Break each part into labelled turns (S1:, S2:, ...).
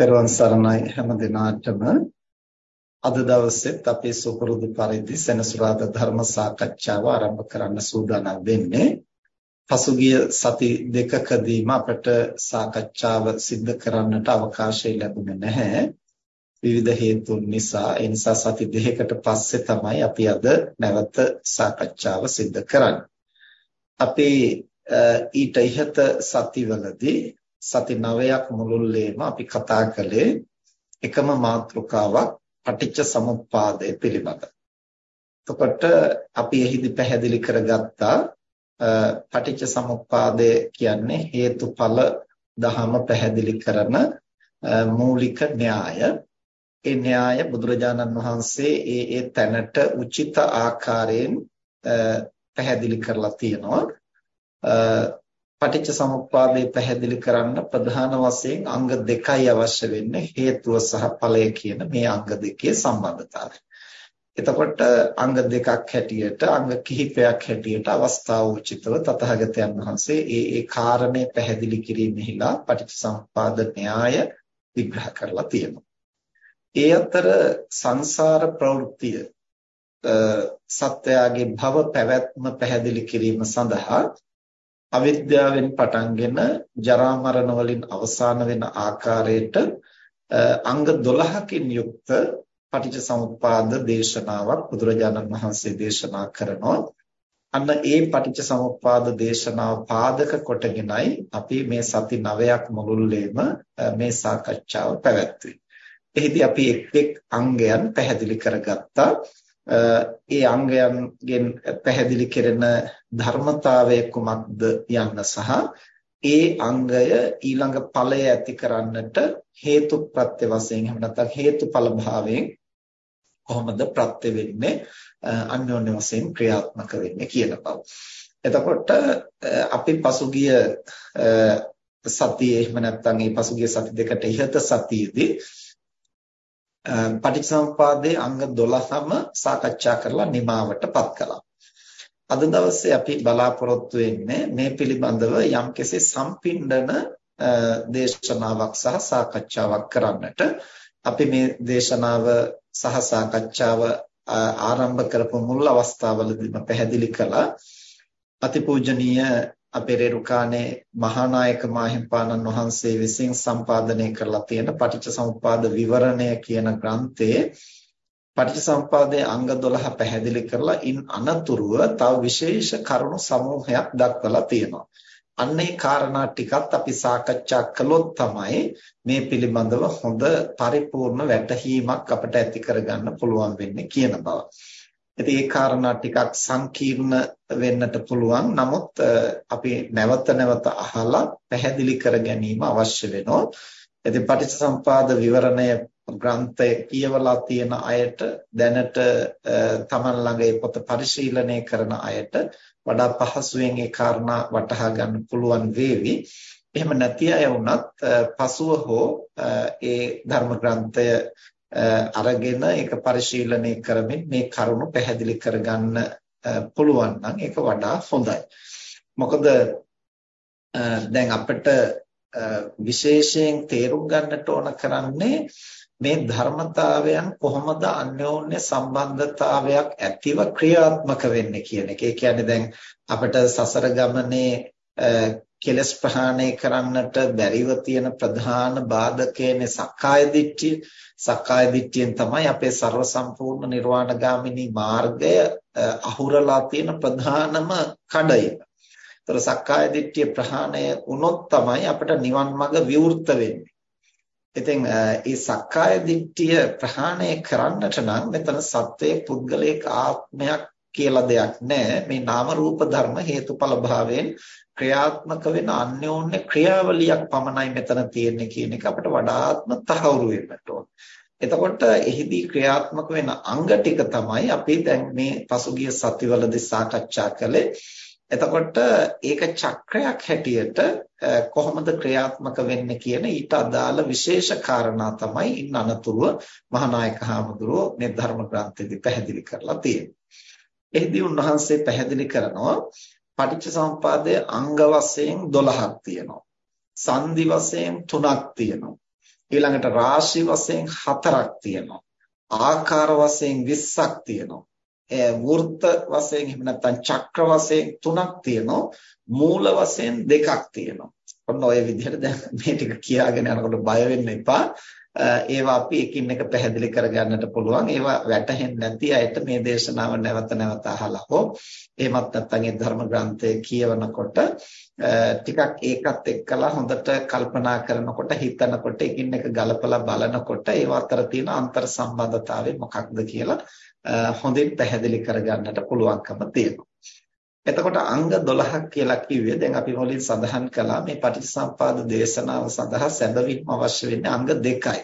S1: පෙරවන් සරණයි හැම දිනාටම අද දවසෙත් අපේ සුපුරුදු පරිදි සෙනසුරාදා ධර්ම සාකච්ඡාව ආරම්භ කරන්න සූදානම් වෙන්නේ. පසුගිය සති දෙකකදීම අපට සාකච්ඡාව සිද්ධ කරන්නට අවකාශය ලැබුණේ නැහැ. විවිධ හේතුන් නිසා ඒ නිසා සති දෙකකට පස්සේ තමයි අපි අද නැවත සාකච්ඡාව සිද්ධ කරන්නේ. අපි ඊට ඉහත සතිවලදී සති 9ක් මුළුල්ලේම අපි කතා කළේ එකම මාතෘකාවක් පටිච්ච සමුප්පාදය පිළිබඳ. එතකොට අපි එහිදී පැහැදිලි කරගත්තා පටිච්ච සමුප්පාදය කියන්නේ හේතුඵල දහම පැහැදිලි කරන මූලික න්‍යාය. ඒ න්‍යාය බුදුරජාණන් වහන්සේ ඒ ඒ තැනට උචිත ආකාරයෙන් පැහැදිලි කරලා තියෙනවා. පටිච්ච සමුප්පාදය පැහැදිලි කරන්න ප්‍රධාන වශයෙන් අංග දෙකයි අවශ්‍ය වෙන්නේ හේතුව සහ ඵලය කියන මේ අංග දෙකේ සම්බන්ධතාවය. එතකොට අංග දෙකක් හැටියට අංග කිහිපයක් හැටියට අවස්ථාව උචිතව තථාගතයන් වහන්සේ ඒ ඒ කාරණේ පැහැදිලි කිරීමෙහිලා පටිච්චසමුප්පාද න්‍යාය විග්‍රහ කරලා තියෙනවා. ඒ අතර සංසාර ප්‍රවෘත්තිය සත්‍යයේ භව පැවැත්ම පැහැදිලි කිරීම සඳහා අවිද්‍යාවෙන් පටන්ගෙන ජරා මරණ වලින් අවසාන වෙන ආකාරයට අංග 12කින් යුක්ත පටිච්චසමුප්පාද දේශනාවක් බුදුරජාණන් වහන්සේ දේශනා කරනවා. අන්න ඒ පටිච්චසමුප්පාද දේශනාව පාදක කොටගෙනයි අපි මේ සති 9ක් මුළුල්ලේම මේ සාකච්ඡාව පැවැත්වුවේ. එහිදී අපි එක් එක් අංගයන් පැහැදිලි කරගත්තා. ඒ අංගයන්ගෙන් පැහැදිලි කෙරෙන ධර්මතාවය කුමක්ද යන්න සහ ඒ අංගය ඊළඟ ඵලය ඇති කරන්නට හේතු ප්‍රත්‍ය වශයෙන් එහෙම නැත්නම් හේතුඵල භාවයෙන් කොහොමද ප්‍රත්‍ය වෙන්නේ අන්‍යෝන්‍ය වශයෙන් ක්‍රියාත්මක වෙන්නේ කියන බව. එතකොට අපි පසුගිය සතියේ එහෙම නැත්නම් මේ පසුගිය සති දෙකට ඉහත සතියේදී පටිච්චසමුපාදයේ අංග 12ම සාකච්ඡා කරලා නිමාවටපත් කළා. අද දවසේ අපි බලාපොරොත්තු වෙන්නේ මේ පිළිබඳව යම්කිසි සම්පින්ඩන දේශනාවක් සහ සාකච්ඡාවක් කරන්නට. අපි මේ දේශනාව සහ සාකච්ඡාව ආරම්භ කරපු මුල් අවස්ථාවලදීම පැහැදිලි කළා අතිපූජනීය අපේ රේරුකානේ මහානායක මාහිම්පාණන් වහන්සේ විසින් සම්පාදනය කරලා තියෙන පටිච්චසමුප්පාද විවරණය කියන ග්‍රන්ථයේ පටිච්චසමුපාදයේ අංග 12 පැහැදිලි කරලා ඉන් අනතුරුව තව විශේෂ කරුණු සමූහයක් දක්වලා තියෙනවා. අන්න ඒ කාරණා ටිකත් අපි සාකච්ඡා කළොත් තමයි මේ පිළිබඳව හොඳ පරිපූර්ණ වැටහීමක් අපිට ඇති කරගන්න පුළුවන් වෙන්නේ කියන බව. ඉතින් ඒ කාරණා ටිකක් සංකීර්ණ වෙන්නට පුළුවන්. නමුත් අපි නැවත නැවත අහලා පැහැදිලි කර ගැනීම අවශ්‍ය වෙනවා. ඉතින් පටිච්චසමුපාද විවරණය ග්‍රන්ථය කියවලා තියෙන අයට දැනට තමන් ළඟ ඒ පොත පරිශීලනය කරන අයට වඩා පහසුවෙන් ඒ කාරණා වටහා ගන්න පුළුවන් වේවි. එහෙම නැති අය වුණත් පසුව හෝ ඒ ධර්ම ග්‍රන්ථය අරගෙන ඒක පරිශීලනය කරමින් මේ කරුණු පැහැදිලි කරගන්න පුළුවන් නම් ඒක වඩා හොඳයි. මොකද දැන් අපිට විශේෂයෙන් තේරුම් ගන්නට ඕන කරන්නේ මේ ධර්මතාවයන් කොහොමද අන්‍යෝන්‍ය සම්බන්ධතාවයක් ඇතිව ක්‍රියාත්මක වෙන්නේ කියන එක. ඒ කියන්නේ දැන් අපිට සසර ගමනේ කෙලස් ප්‍රහාණය කරන්නට බැරිව තියෙන ප්‍රධාන බාධකයනේ සක්කාය දිට්ඨිය. සක්කාය දිට්ඨියෙන් තමයි අපේ ਸਰව සම්පූර්ණ නිර්වාණගාමිනී මාර්ගය අහුරලා තියෙන ප්‍රධානම කඩයිම. ඒතර සක්කාය දිට්ඨිය ප්‍රහාණය වුණොත් තමයි අපිට නිවන් මඟ විවෘත වෙන්නේ. ඉතින් මේ සක්කාය දිට්ඨිය ප්‍රහාණය කරන්නට නම් මෙතන සත්වයේ පුද්ගලික ආත්මයක් කියලා දෙයක් නැහැ. මේ නාම රූප ධර්ම හේතුඵල භාවයෙන් ක්‍රියාත්මක වෙන අන්‍යෝන්‍ය ක්‍රියාවලියක් පමණයි මෙතන තියෙන්නේ කියන එක අපිට වඩාත්ම තහවුරු වෙන්නට ඕන. එතකොට එහිදී ක්‍රියාත්මක වෙන අංග ටික තමයි අපි දැන් මේ පසුගිය සතිවලදී සාකච්ඡා කළේ. එතකොට ඒක චක්‍රයක් හැටියට කොහොමද ක්‍රියාත්මක වෙන්නේ කියන ඊට අදාළ විශේෂ කාරණා තමයි ඉන්න අනතුරුව මහානායක හාමුදුරුවෝ මේ ධර්ම ග්‍රන්ථයේදී පැහැදිලි කරලා තියෙන්නේ. එහිදී උන්වහන්සේ පැහැදිලි කරනවා පටිච්චසමුපාදයේ අංග වශයෙන් 12ක් තියෙනවා. සංදි වශයෙන් 3ක් තියෙනවා. ඊළඟට රාශි වශයෙන් හතරක් තියෙනවා. ආකාර වශයෙන් 20ක් තියෙනවා. වෘත්ත වශයෙන් එහෙම නැත්නම් චක්‍ර වශයෙන් තුනක් තියෙනවා. මූල වශයෙන් දෙකක් තියෙනවා. ඔන්න ඔය විදිහට දැන් මේ ටික කියාගෙන යනකොට බය වෙන්න එපා. ඒවා අපි එකින් එක පැහැදිලි කරගන්නට පුළුවන්. ඒවා වැටහෙන්නේ නැති අයට මේ දේශනාව නැවත නැවත අහලා හෝ එහෙමත් නැත්නම් ඒ ධර්ම ග්‍රන්ථය කියවනකොට ටිකක් ඒකත් එක්කලා හොඳට කල්පනා කරනකොට හිතනකොට එකින් එක ගලපලා බලනකොට ඒව අතර තියෙන අන්තර් සම්බන්ධතාවය මොකක්ද කියලා හොඳින් පැහැදිලි කරගන්නට පුළුවන්කම තියෙනවා. එතකොට අංග 12ක් කියලා කිව්වේ දැන් අපි මුලින් සඳහන් කළා මේ පටිච්චසමුපාද දේශනාව සඳහා සැබවින්ම අවශ්‍ය වෙන්නේ අංග දෙකයි.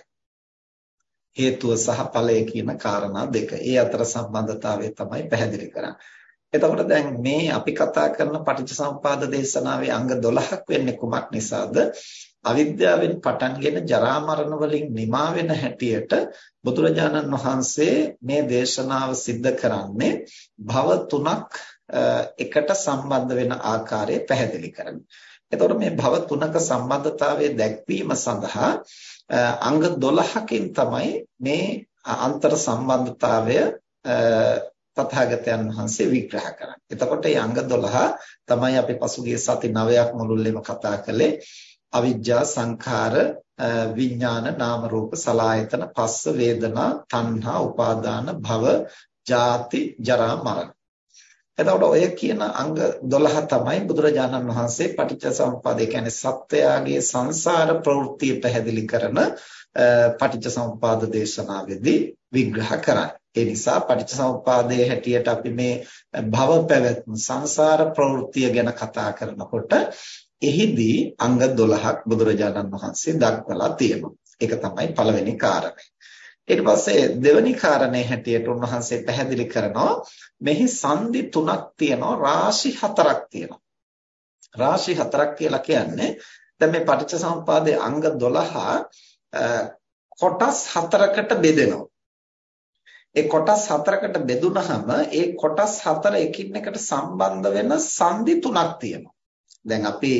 S1: හේතුව සහ ඵලය කියන කාරණා දෙක. ඒ අතර සම්බන්ධතාවය තමයි පැහැදිලි කරන්නේ. එතකොට දැන් මේ අපි කතා කරන පටිච්චසමුපාද දේශනාවේ අංග 12ක් වෙන්නේ කුමක් නිසාද? අවිද්‍යාවෙන් පටන්ගෙන ජරා මරණ වලින් නිමා වෙන හැටියට බුදුරජාණන් වහන්සේ මේ දේශනාව සිද්ධ කරන්නේ භව තුනක් එකට සම්බන්ධ වෙන ආකාරය පැහැදිලි කරනවා. එතකොට මේ භව තුනක සම්බන්ධතාවය දැක්වීම සඳහා අංග 12කින් තමයි මේ අන්තර් සම්බන්ධතාවය තථාගතයන් වහන්සේ විග්‍රහ කරන්නේ. එතකොට මේ අංග 12 තමයි අපි පසුගිය සති 9ක් මුළුල්ලේම කතා කළේ. අවිජ්ජා සංඛාර විඥාන නාම රූප සලායතන පස්ස වේදනා තණ්හා උපාදාන භව ජාති ජරා මරණ එතකොට ඔය කියන අංග 12 තමයි බුදුරජාණන් වහන්සේ පටිච්චසමුප්පාදේ කියන්නේ සත්‍යයගේ සංසාර ප්‍රවෘත්තිය පැහැදිලි කරන පටිච්චසමුප්පාද දේශනාවේදී විග්‍රහ කරන්නේ. ඒ නිසා පටිච්චසමුප්පාදයේ හැටියට අපි මේ භව පැවැත්ම සංසාර ප්‍රවෘත්තිය ගැන කතා කරනකොට එහිදී අංග 12ක් බුදුරජාණන් වහන්සේ දක්වලා තියෙනවා. ඒක තමයි පළවෙනි කාරණය. ඊට පස්සේ දෙවෙනි කාරණේ හැටියට උන්වහන්සේ පැහැදිලි කරනවා මෙහි සංදි තුනක් තියෙනවා රාශි හතරක් තියෙනවා. රාශි හතරක් කියලා කියන්නේ දැන් මේ පටිච්චසමුපාදයේ අංග 12 කොටස් හතරකට බෙදෙනවා. ඒ කොටස් හතරකට බෙදුනහම ඒ කොටස් හතර එකින් එකට සම්බන්ධ වෙන සංදි තුනක් තියෙනවා. දැන් අපි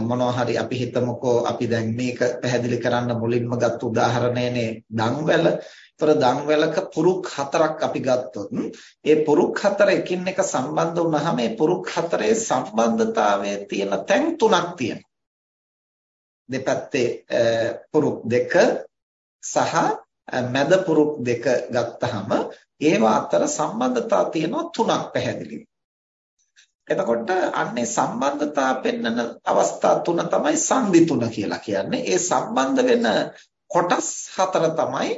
S1: මොනවා හරි අපි හිතමුකෝ අපි දැන් මේක පැහැදිලි කරන්න මුලින්ම ගත්ත උදාහරණයනේ දන්වැල. ඒතර දන්වැලක පුරුක් හතරක් අපි ගත්තොත් ඒ පුරුක් හතර එකින් එක සම්බන්ධ වුණාම ඒ පුරුක් හතරේ සම්බන්ධතාවයේ තියෙන තැන් තුනක් තියෙනවා. දෙපැත්තේ පුරුක් දෙක සහ මැද පුරුක් දෙක ගත්තහම ඒවා අතර සම්බන්ධතා තියෙනවා තුනක් පැහැදිලිව. එතකොට අන්නේ සම්බන්ධතා පෙන්වන අවස්ථා තුන තමයි සංදි තුන කියලා කියන්නේ. ඒ සම්බන්ධ වෙන කොටස් හතර තමයි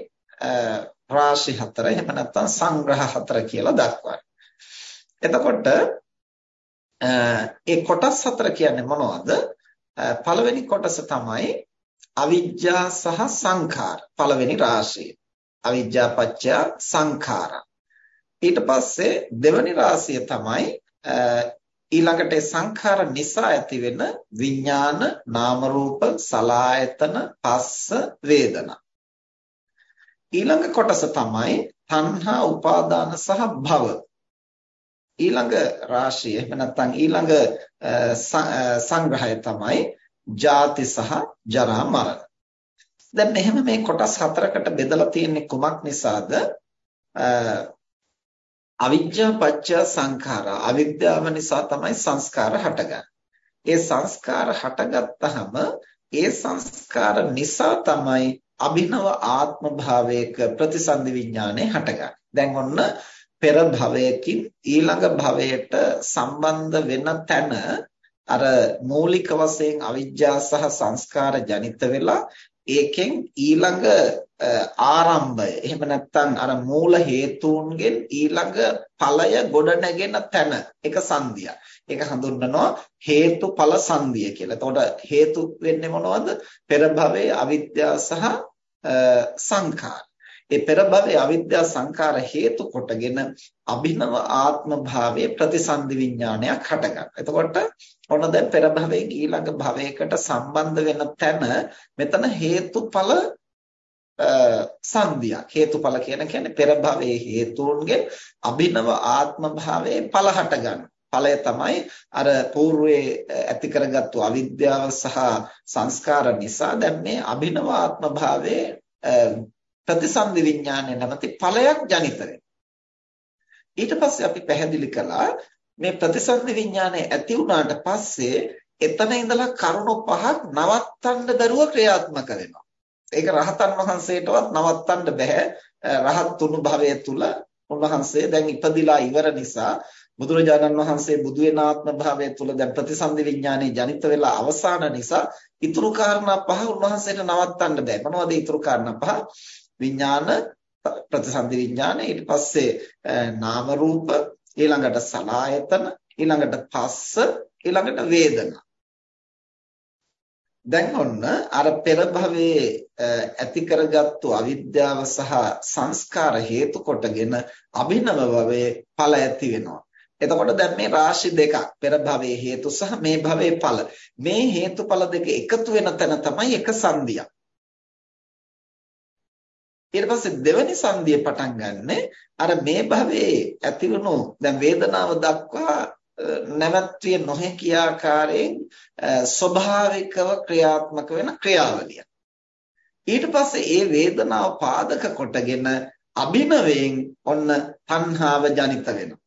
S1: රාශි හතර එහෙම නැත්නම් සංග්‍රහ හතර කියලා දක්වන්නේ. එතකොට ඒ කොටස් හතර කියන්නේ මොනවද? පළවෙනි කොටස තමයි අවිජ්ජා සහ සංඛාර පළවෙනි රාශිය. අවිජ්ජා පත්‍ය සංඛාරා. ඊට පස්සේ දෙවෙනි රාශිය තමයි ඊළඟට සංඛාර නිසා ඇතිවෙන විඥාන නාම රූප සලායතන පස්ස වේදනා. ඊළඟ කොටස තමයි තණ්හා උපාදාන සහ භව. ඊළඟ රාශිය එහෙම නැත්නම් ඊළඟ සංග්‍රහය තමයි ජාති සහ ජරා මරණ. දැන් මෙහෙම මේ කොටස් හතරකට බෙදලා තියෙන්නේ කුමක් නිසාද? අවිද්‍යා පත්‍ය සංඛාරා අවිද්‍යාව නිසා තමයි සංස්කාර හටගන්නේ. ඒ සංස්කාර හටගත්තාම ඒ සංස්කාර නිසා තමයි අභිනව ආත්ම භාවයක ප්‍රතිසන්දි විඥානය හටගන්නේ. දැන් ඔන්න පෙර භවයකින් ඊළඟ භවයට සම්බන්ධ වෙන තැන අර මූලික වශයෙන් අවිජ්ජා සහ සංස්කාර ජනිත වෙලා ඒකෙන් ඊළඟ ආරම්භය එහෙම නැත්නම් අර මූල හේතුන්ගෙන් ඊළඟ ඵලය ගොඩ නැගෙන තැන එක සංදිය. ඒක හඳුන්වනවා හේතුඵල සංදිය කියලා. එතකොට හේතු වෙන්නේ මොනවද? පෙර භවයේ අවිද්‍යාව සහ සංඛාර. ඒ පෙර භවයේ අවිද්‍යා සංඛාර හේතු කොටගෙන අභිනව ආත්ම භාවයේ ප්‍රතිසන්දි විඥානයක් හටගන්නවා. එතකොට ඔන්න දැන් පෙර භවයෙන් ඊළඟ භවයකට සම්බන්ධ වෙන තැන මෙතන හේතුඵල සංදියක්. හේතුඵල කියන කියන්නේ පෙර භවයේ හේතුන්ගෙන් අභිනව ආත්ම භාවයේ ඵල හට ගන්න. ඵලය තමයි අර పూర్වයේ ඇති කරගත්තු අවිද්‍යාව සහ සංස්කාර නිසා දැන් මේ අභිනව ආත්ම භාවයේ ප්‍රතිසන්දි විඥානය නැමැති ඵලයක් ජනිත ඊට පස්සේ අපි පැහැදිලි කළා මේ ප්‍රතිසන්දි විඥානය ඇති වුණාට පස්සේ එතන ඉඳලා කරුණු පහක් නවත්තන්න බැරුව ක්‍රියාත්මක වෙනවා. ඒක රහතන් වහන්සේටවත් නවත්තන්න බෑ. රහත් තුණු භවය තුල උන්වහන්සේ දැන් ඉපදිලා ඉවර නිසා බුදුරජාණන් වහන්සේ බුදු වෙන ආත්ම භාවය තුල දැන් ප්‍රතිසන්දි විඥානේ ජනිත වෙලා අවසාන නිසා ඊතුරු කාරණා පහ උන්වහන්සේට නවත්තන්න බෑ. මොනවද ඊතුරු කාරණා පහ? විඥාන ප්‍රතිසන්දි විඥාන ඊට පස්සේ නාම රූප ඊළඟට සලායතන ඊළඟට පස්ස ඊළඟට වේදනා දැන් ඔන්න අර පෙර භවයේ ඇති කරගත්තු අවිද්‍යාව සහ සංස්කාර හේතු කොටගෙන අභිනව භවයේ ඵල ඇති වෙනවා. එතකොට දැන් මේ රාශි දෙකක් පෙර භවයේ හේතු සහ මේ භවයේ ඵල. මේ හේතුඵල දෙක එකතු වෙන තැන තමයි එක සංදියක්. ඊට පස්සේ දෙවෙනි සංදිය පටන් ගන්නෙ අර මේ භවයේ ඇතිවුණු දැන් වේදනාව දක්වා නැවැත්විය නොහැකි ආකාරයෙන් ස්වභාවිකව ක්‍රියාත්මක වෙන ක්‍රියාවලිය. ඊට පස්සේ ඒ වේදනාව පාදක කොටගෙන අභිනවයෙන් ඔන්න තණ්හාව ජනිත වෙනවා.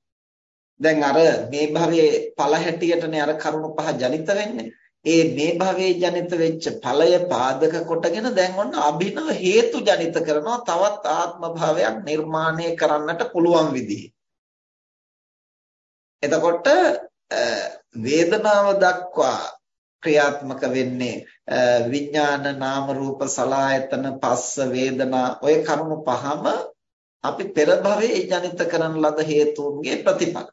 S1: දැන් අර මේ භවයේ ඵල හැටියටනේ අර කරුණු පහ ජනිත වෙන්නේ. ඒ මේ භවයේ ජනිත වෙච්ච ඵලය පාදක කොටගෙන දැන් ඔන්න අභිනව හේතු ජනිත කරනවා තවත් ආත්ම භාවයක් නිර්මාණය කරන්නට පුළුවන් විදිහේ. එතකොට වේදනාව දක්වා ක්‍රියාත්මක වෙන්නේ විඥාන නාම රූප සලායතන පස්ස වේදනා ඔය කරුණු පහම අපි පෙර භවයේ ජනිත කරන ලද හේතුන්ගේ ප්‍රතිඵල.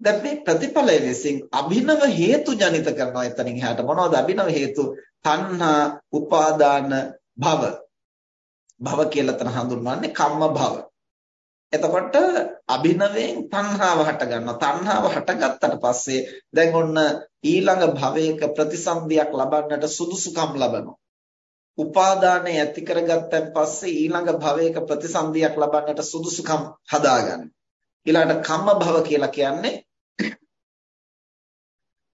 S1: දැන් මේ ප්‍රතිඵලය විසින් අභිනව හේතු ජනිත කරනවා එතනින් එහාට මොනවද අභිනව හේතු? තණ්හා, උපාදාන, භව. භව කියලා තන හඳුන්වන්නේ කම්ම භව. එතකොට අභිනවයෙන් තණ්හාව හට ගන්නවා. තණ්හාව හටගත්තට පස්සේ දැන් ඔන්න ඊළඟ භවයක ප්‍රතිසන්දියක් ලබන්නට සුදුසුකම් ලබනවා. උපාදානය ඇති කරගත්තන් පස්සේ ඊළඟ භවයක ප්‍රතිසන්දියක් ලබන්නට සුදුසුකම් හදාගන්න. ඊළඟට කම්ම භව කියලා කියන්නේ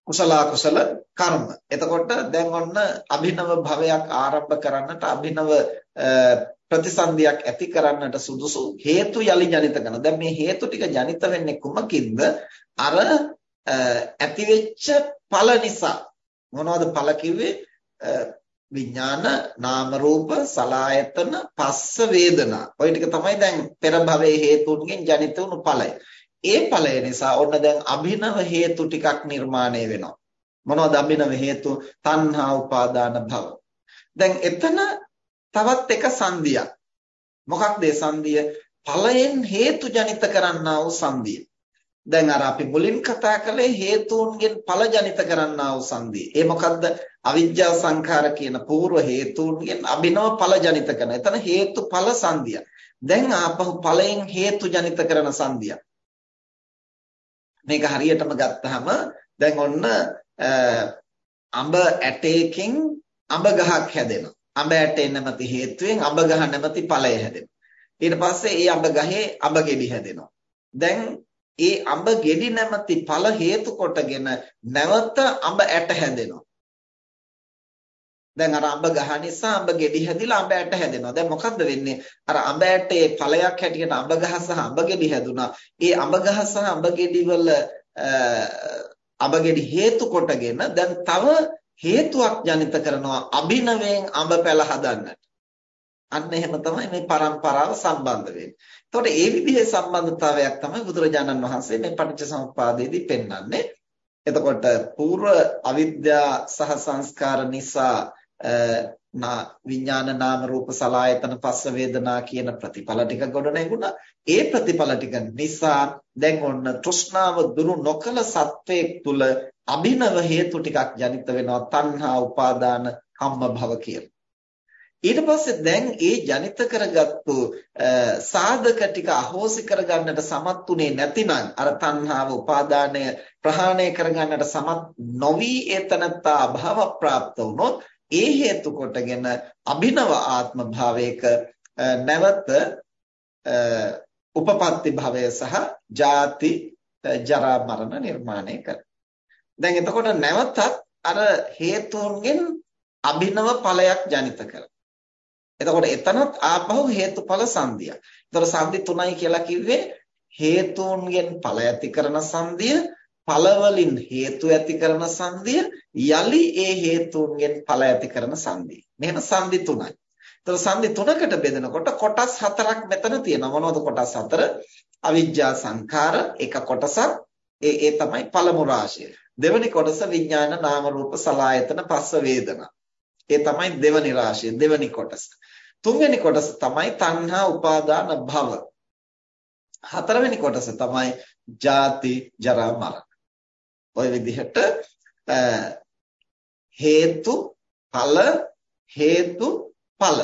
S1: කුසල කුසල කර්ම. එතකොට දැන් ඔන්න අභිනව භවයක් ආරම්භ කරන්නට අභිනව ප්‍රතිසන්දියක් ඇති කරන්නට සුදුසු හේතු යලි ජනිත කරන. දැන් මේ හේතු ටික ජනිත වෙන්නේ කුමකින්ද? අර ඇතිවෙච්ච ඵල නිසා. මොනවද ඵල කිව්වේ? විඥාන නාම රූප සලායතන පස්ස වේදනා. ওই ටික තමයි දැන් පෙර භවයේ හේතුන්ගෙන් ජනිත වුණු ඵලය. ඒ ඵලය නිසා ඔන්න දැන් අභිනව හේතු ටිකක් නිර්මාණය වෙනවා. මොනවද අභිනව හේතු? තණ්හා උපාදාන භව. දැන් එතන තවත් එක සංදියක්. මොකක්ද ඒ සංදිය? ඵලයෙන් හේතු ජනිත කරන්නා වූ සංදිය. දැන් අර අපි මුලින් කතා කළේ හේතුන්ගෙන් ඵල ජනිත කරන්නා වූ සංදිය. ඒ මොකද්ද? අවිජ්ජා සංඛාර කියන పూర్ව හේතුන්ගෙන් අභිනව ඵල ජනිත කරන. එතන හේතු ඵල සංදිය. දැන් ආපහු ඵලයෙන් හේතු ජනිත කරන සංදිය. මේක හරියටම ගත්තාම දැන් ඔන්න අඹ ඇටයකින් අඹ ගහක් හැදෙනවා. අඹ ඇටේ නැමැති හේතුවෙන් අඹ ගහ නැමැති ඵලය හැදෙනවා. ඊට පස්සේ ඒ අඹ ගහේ අඹ ගෙඩි හැදෙනවා. දැන් ඒ අඹ ගෙඩි නැමැති ඵල හේතු කොටගෙන නැවත අඹ ඇට හැදෙනවා. දැන් අර අඹ ගහ නිසා අඹ ගෙඩි හැදිලා අඹ ඇට හැදෙනවා. දැන් මොකද්ද වෙන්නේ? අර අඹ ඇටේ ඵලයක් හැටියට අඹ ගහ සහ අඹ ගෙඩි හැදුනා. ඒ අඹ ගහ සහ අඹ ගෙඩි වල අඹ ගෙඩි හේතු කොටගෙන දැන් තව හේතුවක් ජනිත කරනවා අභිනවයෙන් අඹ පැල හදන්නට. අන්න එහෙම තමයි මේ પરම්පරාව සම්බන්ධ වෙන්නේ. එතකොට ඒ විදිහේ සම්බන්ධතාවයක් තමයි බුදුරජාණන් වහන්සේ මේ පටිච්චසමුප්පාදයේදී පෙන්වන්නේ. එතකොට పూర్ව අවිද්‍යා සහ සංස්කාර නිසා විඥාන නාම රූප සලායතන පස්ස වේදනා කියන ප්‍රතිඵල ටික ගොඩ නැගුණා. ඒ ප්‍රතිඵල ටික නිසා දැන් ඔන්න තෘෂ්ණාව දුරු නොකල සත්වයක් තුල අභිනව හේතු ටිකක් ජනිත වෙනවා තණ්හා උපාදාන කම්ම භව කියලා. ඊට පස්සේ දැන් ඒ ජනිත කරගත්තු සාධක ටික අහෝසි කරගන්නට සමත් උනේ නැතිනම් අර තණ්හාව උපාදානය ප්‍රහාණය කරගන්නට සමත් නොවි ඒතනත්තා අභව ප්‍රාප්ත වුණොත් ඒ හේතු කොටගෙන අභිනව ආත්ම භාවයක නැවත උපපත්ති භවය සහ ජාති ජරා මරණ නිර්මාණය කරනවා. දැන් එතකොට නැවතත් අර හේතුන්ගෙන් අභිනව ඵලයක් ජනිත කරනවා. එතකොට එතනත් ආපහු හේතුඵල සංදිය. එතකොට සංදි තුනයි කියලා කිව්වේ හේතුන්ගෙන් ඵල ඇති කරන සංදිය, ඵලවලින් හේතු ඇති කරන සංදිය, යලි ඒ හේතුන්ගෙන් ඵල ඇති කරන සංදිය. මෙහෙම සංදි තුනයි. එතකොට සංදි තුනකට බෙදනකොට කොටස් හතරක් මෙතන තියෙනවා. මොනවද කොටස් හතර? අවිජ්ජා සංඛාර එක කොටසක්. ඒ ඒ තමයි පළමු රාශිය. දෙවෙනි කොටස විඥාන නාම රූප සලආයතන පස්ස වේදනා. ඒ තමයි දෙවෙනි රාශිය දෙවෙනි කොටස. තුන්වෙනි කොටස තමයි තණ්හා උපාදාන භව. හතරවෙනි කොටස තමයි ජාති ජරා මරණ. ওই විදිහට හේතු ඵල හේතු ඵල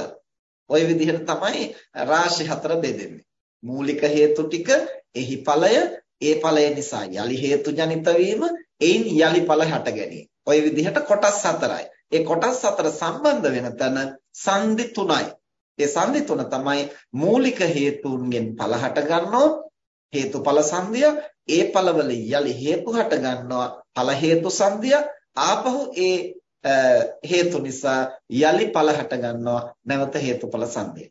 S1: ওই විදිහට තමයි රාශි හතර බෙදෙන්නේ. මූලික හේතු ටික එහි ඵලය ඒ ඵලය නිසා යලි හේතු ජනිත වීම එයින් යලි ඵල හට ගැනීම. ওই විදිහට කොටස් හතරයි. ඒ කොටස් හතර සම්බන්ධ වෙන තැන සංදි තුනයි. ඒ සංදි තුන තමයි මූලික හේතුන්ගෙන් ඵල හට ගන්නෝ හේතුඵල සංදිය ඒ ඵලවල යලි හේතු හට ගන්නවා ඵල හේතු සංදිය ආපහු ඒ හේතු නිසා යලි ඵල හට ගන්නවා නැවත හේතුඵල සංදිය.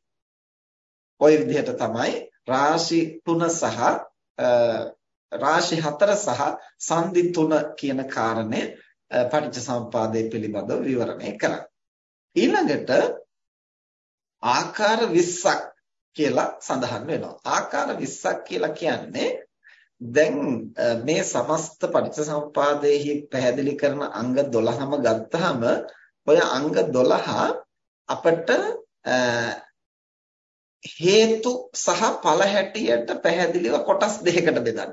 S1: ওই විදිහට තමයි රාශි තුන සහ රාශි හතර සහ සංදි තුන කියන කාරණය පටිච්චසමුපාදයේ පිළිබඳව විවරණය කරන්නේ. ඊළඟට ආකාර 20ක් කියලා සඳහන් වෙනවා. ආකාර 20ක් කියලා කියන්නේ දැන් මේ සමස්ත පටිච්චසමුපාදයේහි පැහැදිලි කරන අංග 12ම ගත්තාම ඔය අංග 12 අපට හේතු සහ ඵල හැටියට පැහැදිලිව කොටස් දෙකකට බෙදන්න.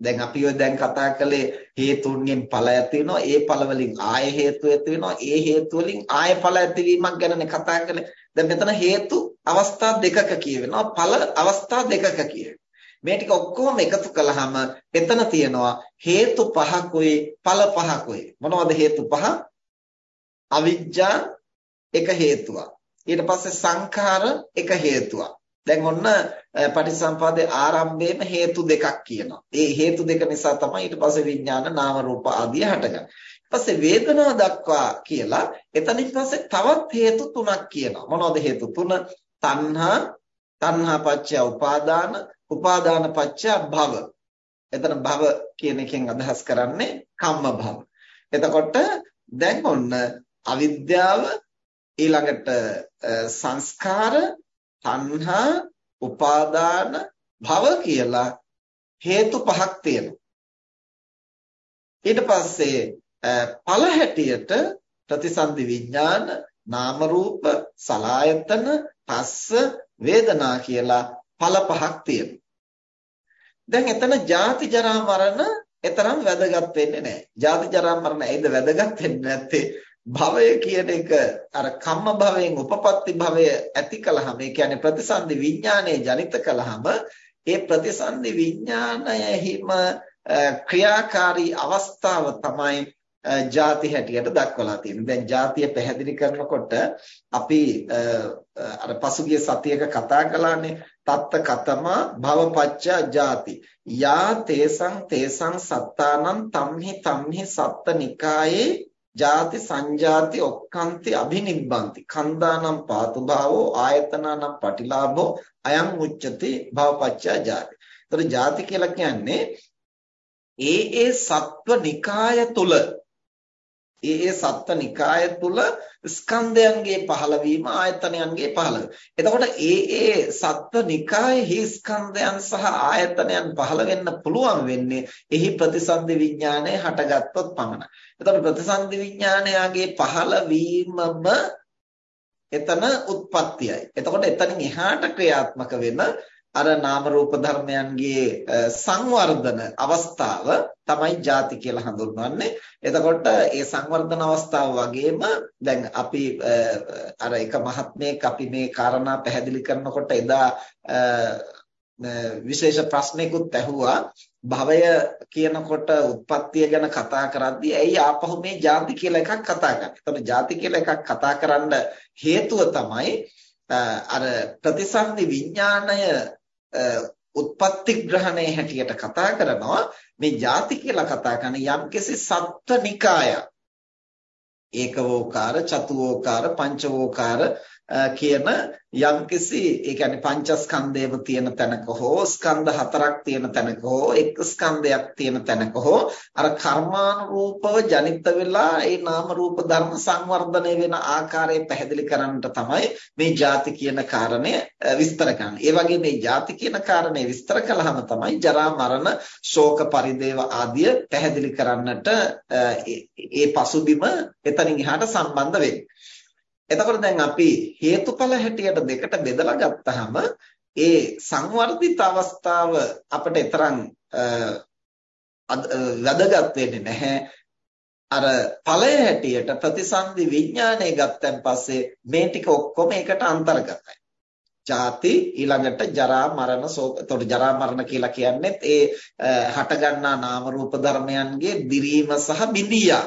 S1: දැන් අපි ඔය දැන් කතා කළේ හේතුන්ගෙන් ඵල ඇති වෙනවා ඒ ඵල වලින් ආය හේතු ඇති වෙනවා ඒ හේතු වලින් ආය ඵල ඇතිවීමක් ගැනනේ කතා කළේ දැන් මෙතන හේතු අවස්ථා දෙකක කියවෙනවා ඵල අවස්ථා දෙකක කියවෙනවා මේ ටික ඔක්කොම එකතු කළාම එතන තියෙනවා හේතු පහකුයි ඵල පහකුයි මොනවද හේතු පහ අවිජ්ජා එක හේතුවක් ඊට පස්සේ සංඛාර එක හේතුවක් දැන් ඔන්න පටිසම්පාදේ ආරම්භයේම හේතු දෙකක් කියනවා. ඒ හේතු දෙක නිසා තමයි ඊට පස්සේ විඥාන නාම රූප ආදිය හටගන්නේ. ඊට පස්සේ වේදනාව දක්වා කියලා එතනින් පස්සේ තවත් හේතු තුනක් කියනවා. මොනවද හේතු තුන? තණ්හා, තණ්හා පත්‍ය උපාදාන, උපාදාන පත්‍ය භව. එතන භව කියන එකෙන් අදහස් කරන්නේ කම්ම භව. එතකොට දැන් ඔන්න අවිද්‍යාව ඊළඟට සංස්කාර තණ්හා උපාදාන භව කියලා හේතු පහක් තියෙනවා ඊට පස්සේ ඵල හැටියට ප්‍රතිසන්දි විඥාන නාම රූප සලායතන පස්ස වේදනා කියලා ඵල පහක් තියෙනවා දැන් එතන ජාති ජරා මරණ එතරම් වැදගත් වෙන්නේ නැහැ. ජාති ජරා මරණ ඇයිද වැදගත් වෙන්නේ නැත්තේ? භවය කියන එක අර කම්ම භවයෙන් උපපත්ති භවය ඇති කළාම ඒ කියන්නේ ප්‍රතිසන්දි විඥානයේ ජනිත කළාම ඒ ප්‍රතිසන්දි විඥානයෙහිම ක්‍රියාකාරී අවස්ථාව තමයි ಜಾති හැටියට දක්වලා තියෙන්නේ. දැන් ಜಾතිය පැහැදිලි කරනකොට අපි අර පසුගිය සතියක කතා කළානේ තත්ත කතම භවපච්චා ಜಾති. යා තේසං තේසං සත්තානං තම්හි තම්හි සත්තනිකායේ ජාති සංජාති ඔක්කාන්ති අභිනිබ්බන්ති කන්දානම් පාතු භාවෝ ආයතනානම් පටිලාභෝ අයං උච්චති භවපච්චා ජාති. ඒතර ජාති කියලා කියන්නේ ඒ ඒ සත්ව නිකාය තුල ඒ ඒ සත්ත්ව නිකාය තුල ස්කන්ධයන්ගේ පහළවීම ආයතනයන්ගේ පහළවීම. එතකොට ඒ ඒ සත්ත්ව නිකායෙහි ස්කන්ධයන් සහ ආයතනයන් පහළ වෙන්න පුළුවන් වෙන්නේ එහි ප්‍රතිසන්දි විඥානය හටගත්තොත් පමණයි. එතකොට ප්‍රතිසන්දි විඥානයගේ පහළවීමම එතන උත්පත්තියයි. එතකොට එතනින් එහාට ක්‍රියාත්මක වෙන අර නාම රූප ධර්මයන්ගේ සංවර්ධන අවස්ථාව තමයි ಜಾති කියලා හඳුන්වන්නේ. එතකොට ඒ සංවර්ධන අවස්ථාව වගේම දැන් අපි අර එක මහත්මයෙක් අපි මේ කාරණා පැහැදිලි කරනකොට එදා විශේෂ ප්‍රශ්නයකුත් ඇහුවා භවය කියනකොට උත්පත්තිය ගැන කතා කරද්දී ඇයි ආපහු මේ ಜಾති කියලා එකක් කතා කරන්නේ. එතකොට ಜಾති කියලා එකක් කතා කරන්න හේතුව තමයි අර ප්‍රතිසන්දි විඥාණය උත්පත්ති ග්‍රහණය හැටියට කතා කරනවා. මේ ಜಾති කියලා කතා කරන යම්කිසි සත්ත්වනිකායක් ඒකවෝකාර චතුවෝකාර පංචවෝකාර කියන යම්කිසි ඒ කියන්නේ පංචස්කන්ධයම තියෙන තැනක හෝ ස්කන්ධ හතරක් තියෙන තැනක හෝ එක් ස්කන්ධයක් තියෙන තැනක හෝ අර කර්මානුරූපව ජනිත වෙලා ඒ නාම රූප ධර්ම සංවර්ධනය වෙන ආකාරය පැහැදිලි කරන්නට තමයි මේ ಜಾති කියන කාරණය විස්තර කරන්නේ. ඒ වගේ මේ ಜಾති කියන කාරණය විස්තර කළාම තමයි ජරා මරණ ශෝක පරිදේව ආදිය පැහැදිලි කරන්නට ඒ පසුබිම එතනින් එහාට සම්බන්ධ වෙන්නේ. එතකොට දැන් අපි හේතුඵල හැටියට දෙකට බෙදලා ගත්තාම ඒ සංවර්ධිත අවස්ථාව අපිට තරම් වැදගත් වෙන්නේ නැහැ. අර ඵලය හැටියට ප්‍රතිසන්දි විඥානය ගත්තන් පස්සේ මේ ටික ඔක්කොම එකට අන්තර්ගතයි. ජාති ඊළඟට ජරා මරණ ශෝක. එතකොට ජරා මරණ කියලා කියන්නේ ඒ හටගන්නා නාම රූප ධර්මයන්ගේ දිරීම සහ බිඳියා.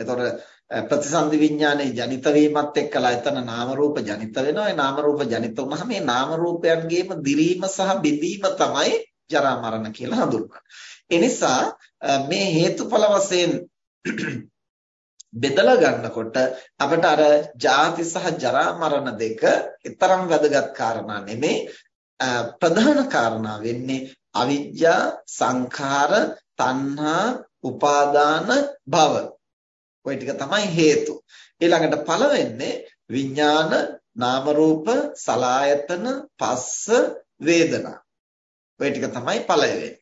S1: එතකොට ප්‍රතිසන්දි විඥානයේ ජනිත වීමත් එක්කලා එතන නාම රූප ජනිත වෙනවා. ඒ නාම රූප ජනිත වුනහම මේ නාම රූපයන්ගේම දිරීම සහ බෙදීම තමයි ජරා මරණ කියලා හඳුන්වන්නේ. ඒ නිසා මේ හේතුඵල වශයෙන් බෙදලා ගන්නකොට අපිට අර ජාති සහ ජරා මරණ දෙක තරම් වැදගත් කාරණා නෙමේ ප්‍රධාන කාරණා වෙන්නේ අවිජ්ජා සංඛාර තණ්හා උපාදාන භව ওই ටික තමයි හේතු. ඊළඟට පළ වෙන්නේ විඥාන, නාම රූප, සලායතන, පස්ස, වේදනා. ඔය ටික තමයි පළ වෙන්නේ.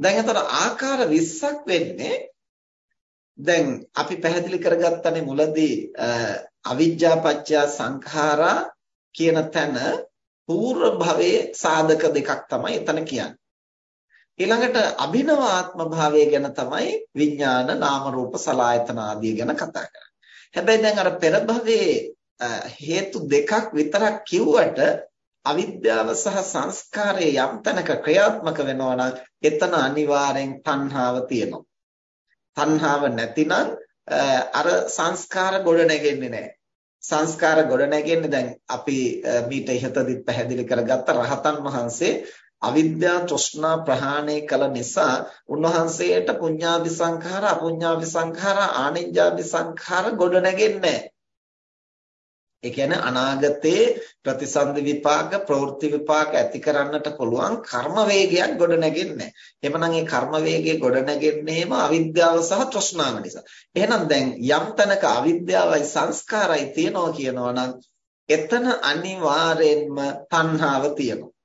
S1: දැන් අතන ආකාර 20ක් වෙන්නේ දැන් අපි පැහැදිලි කරගත්තනේ මුලදී අවිජ්ජා පත්‍ය සංඛාරා කියන තැන పూర్ව භවයේ සාධක දෙකක් තමයි එතන කියන්නේ. ඊළඟට අභිනව ආත්ම භාවය ගැන තමයි විඥාන නාම රූප සලායතන ආදී ගැන කතා කරන්නේ. හැබැයි දැන් අර පෙර භවයේ හේතු දෙකක් විතරක් කිව්වට අවිද්‍යාව සහ සංස්කාරයේ යම් තැනක ක්‍රියාත්මක වෙනවා නම් එතන අනිවාර්යෙන් තණ්හාව තියෙනවා. තණ්හාව නැතිනම් අර සංස්කාර ගොඩ නැගෙන්නේ නැහැ. සංස්කාර ගොඩ නැගෙන්නේ දැන් අපි මීට ඉහතදිත් පැහැදිලි කරගත්ත රහතන් වහන්සේ අවිද්‍යා තෘෂ්ණා ප්‍රහාණය කළ නිසා උන්වහන්සේට පුඤ්ඤාභි සංඛාර අපුඤ්ඤාභි සංඛාර ආනිජ්ජාභි සංඛාර ගොඩ නැගෙන්නේ ඒ කියන්නේ අනාගතේ ප්‍රතිසන්දි විපාක ප්‍රවෘත්ති විපාක ඇති කරන්නට පුළුවන් කර්ම වේගයක් ගොඩ නැගෙන්නේ. එhmenan මේ කර්ම වේගය ගොඩ නැගෙන්නේම අවිද්‍යාව සහ තෘෂ්ණාව නිසා. එහෙනම් දැන් යම් තැනක අවිද්‍යාවයි සංස්කාරයි තියෙනවා කියනවා නම් එතන අනිවාර්යෙන්ම තණ්හාව තියෙනවා.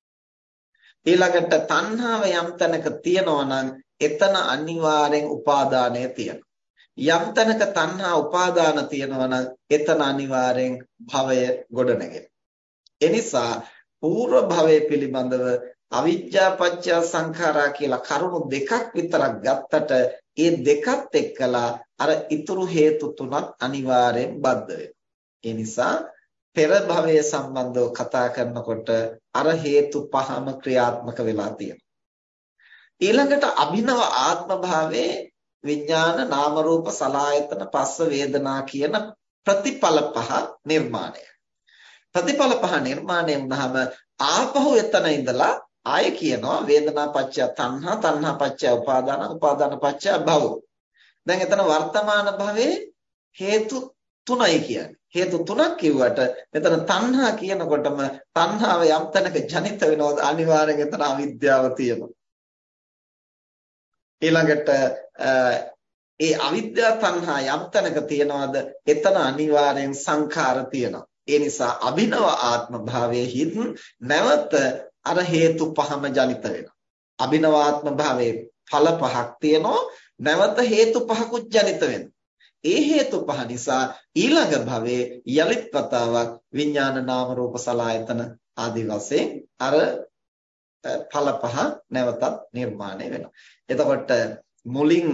S1: ඊළඟට තණ්හාව යම් තැනක තියෙනවා නම් එතන අනිවාර්යෙන් උපාදානය තියෙනවා. යම් තැනක තණ්හා උපාදාන තියෙනවා නම් එතන අනිවාර්යෙන් භවය ගොඩනැගෙනවා. එනිසා పూర్ව භවය පිළිබඳව අවිජ්ජා පත්‍ය සංඛාරා කියලා කරුණු දෙකක් විතරක් ගත්තට ඒ දෙකත් එක්කලා අර ඉතුරු හේතු තුනක් අනිවාර්යෙන් බද්ධ වෙනවා. ඒ නිසා පෙර භවය සම්බන්ධව කතා කරනකොට අර හේතු පහම ක්‍රියාත්මක වෙලා තියෙනවා. ඊළඟට අභිනව ආත්ම භාවයේ විඥාන නාම රූප සලායතන පස්ස වේදනා කියන ප්‍රතිඵල පහ නිර්මාණය. ප්‍රතිඵල පහ නිර්මාණය වුණාම ආපහු එතන ඉඳලා ආය කියනවා වේදනා පච්චය තණ්හා තණ්හා පච්චය උපාදාන උපාදාන පච්චය භව. දැන් එතන වර්තමාන භවයේ හේතු තුනයි කියන්නේ. හේතු තුනක් කිව්වට මෙතන තණ්හා කියනකොටම තණ්හාව යම් තැනක ජනිත වෙනවද අනිවාර්යෙන් එතන අවිද්‍යාව තියෙනවා. ඊළඟට ඒ අවිද්‍යා තණ්හා යම් තැනක තියනවාද එතන අනිවාර්යෙන් සංඛාර තියෙනවා. ඒ නිසා අභිනව ආත්ම භාවයේ හිත් නැවත අර හේතු පහම ජනිත වෙනවා. අභිනව ආත්ම භාවයේ ඵල පහක් තියෙනවා නැවත හේතු පහකුත් ජනිත වෙනවා. ඒ හේතු පහ නිසා ඊළඟ භවයේ යලිත් වතාවක් විඥාන නාම රූප සලආයතන ආදී වශයෙන් අර ඵල පහ නැවතත් නිර්මාණය වෙනවා. එතකොට මුලින්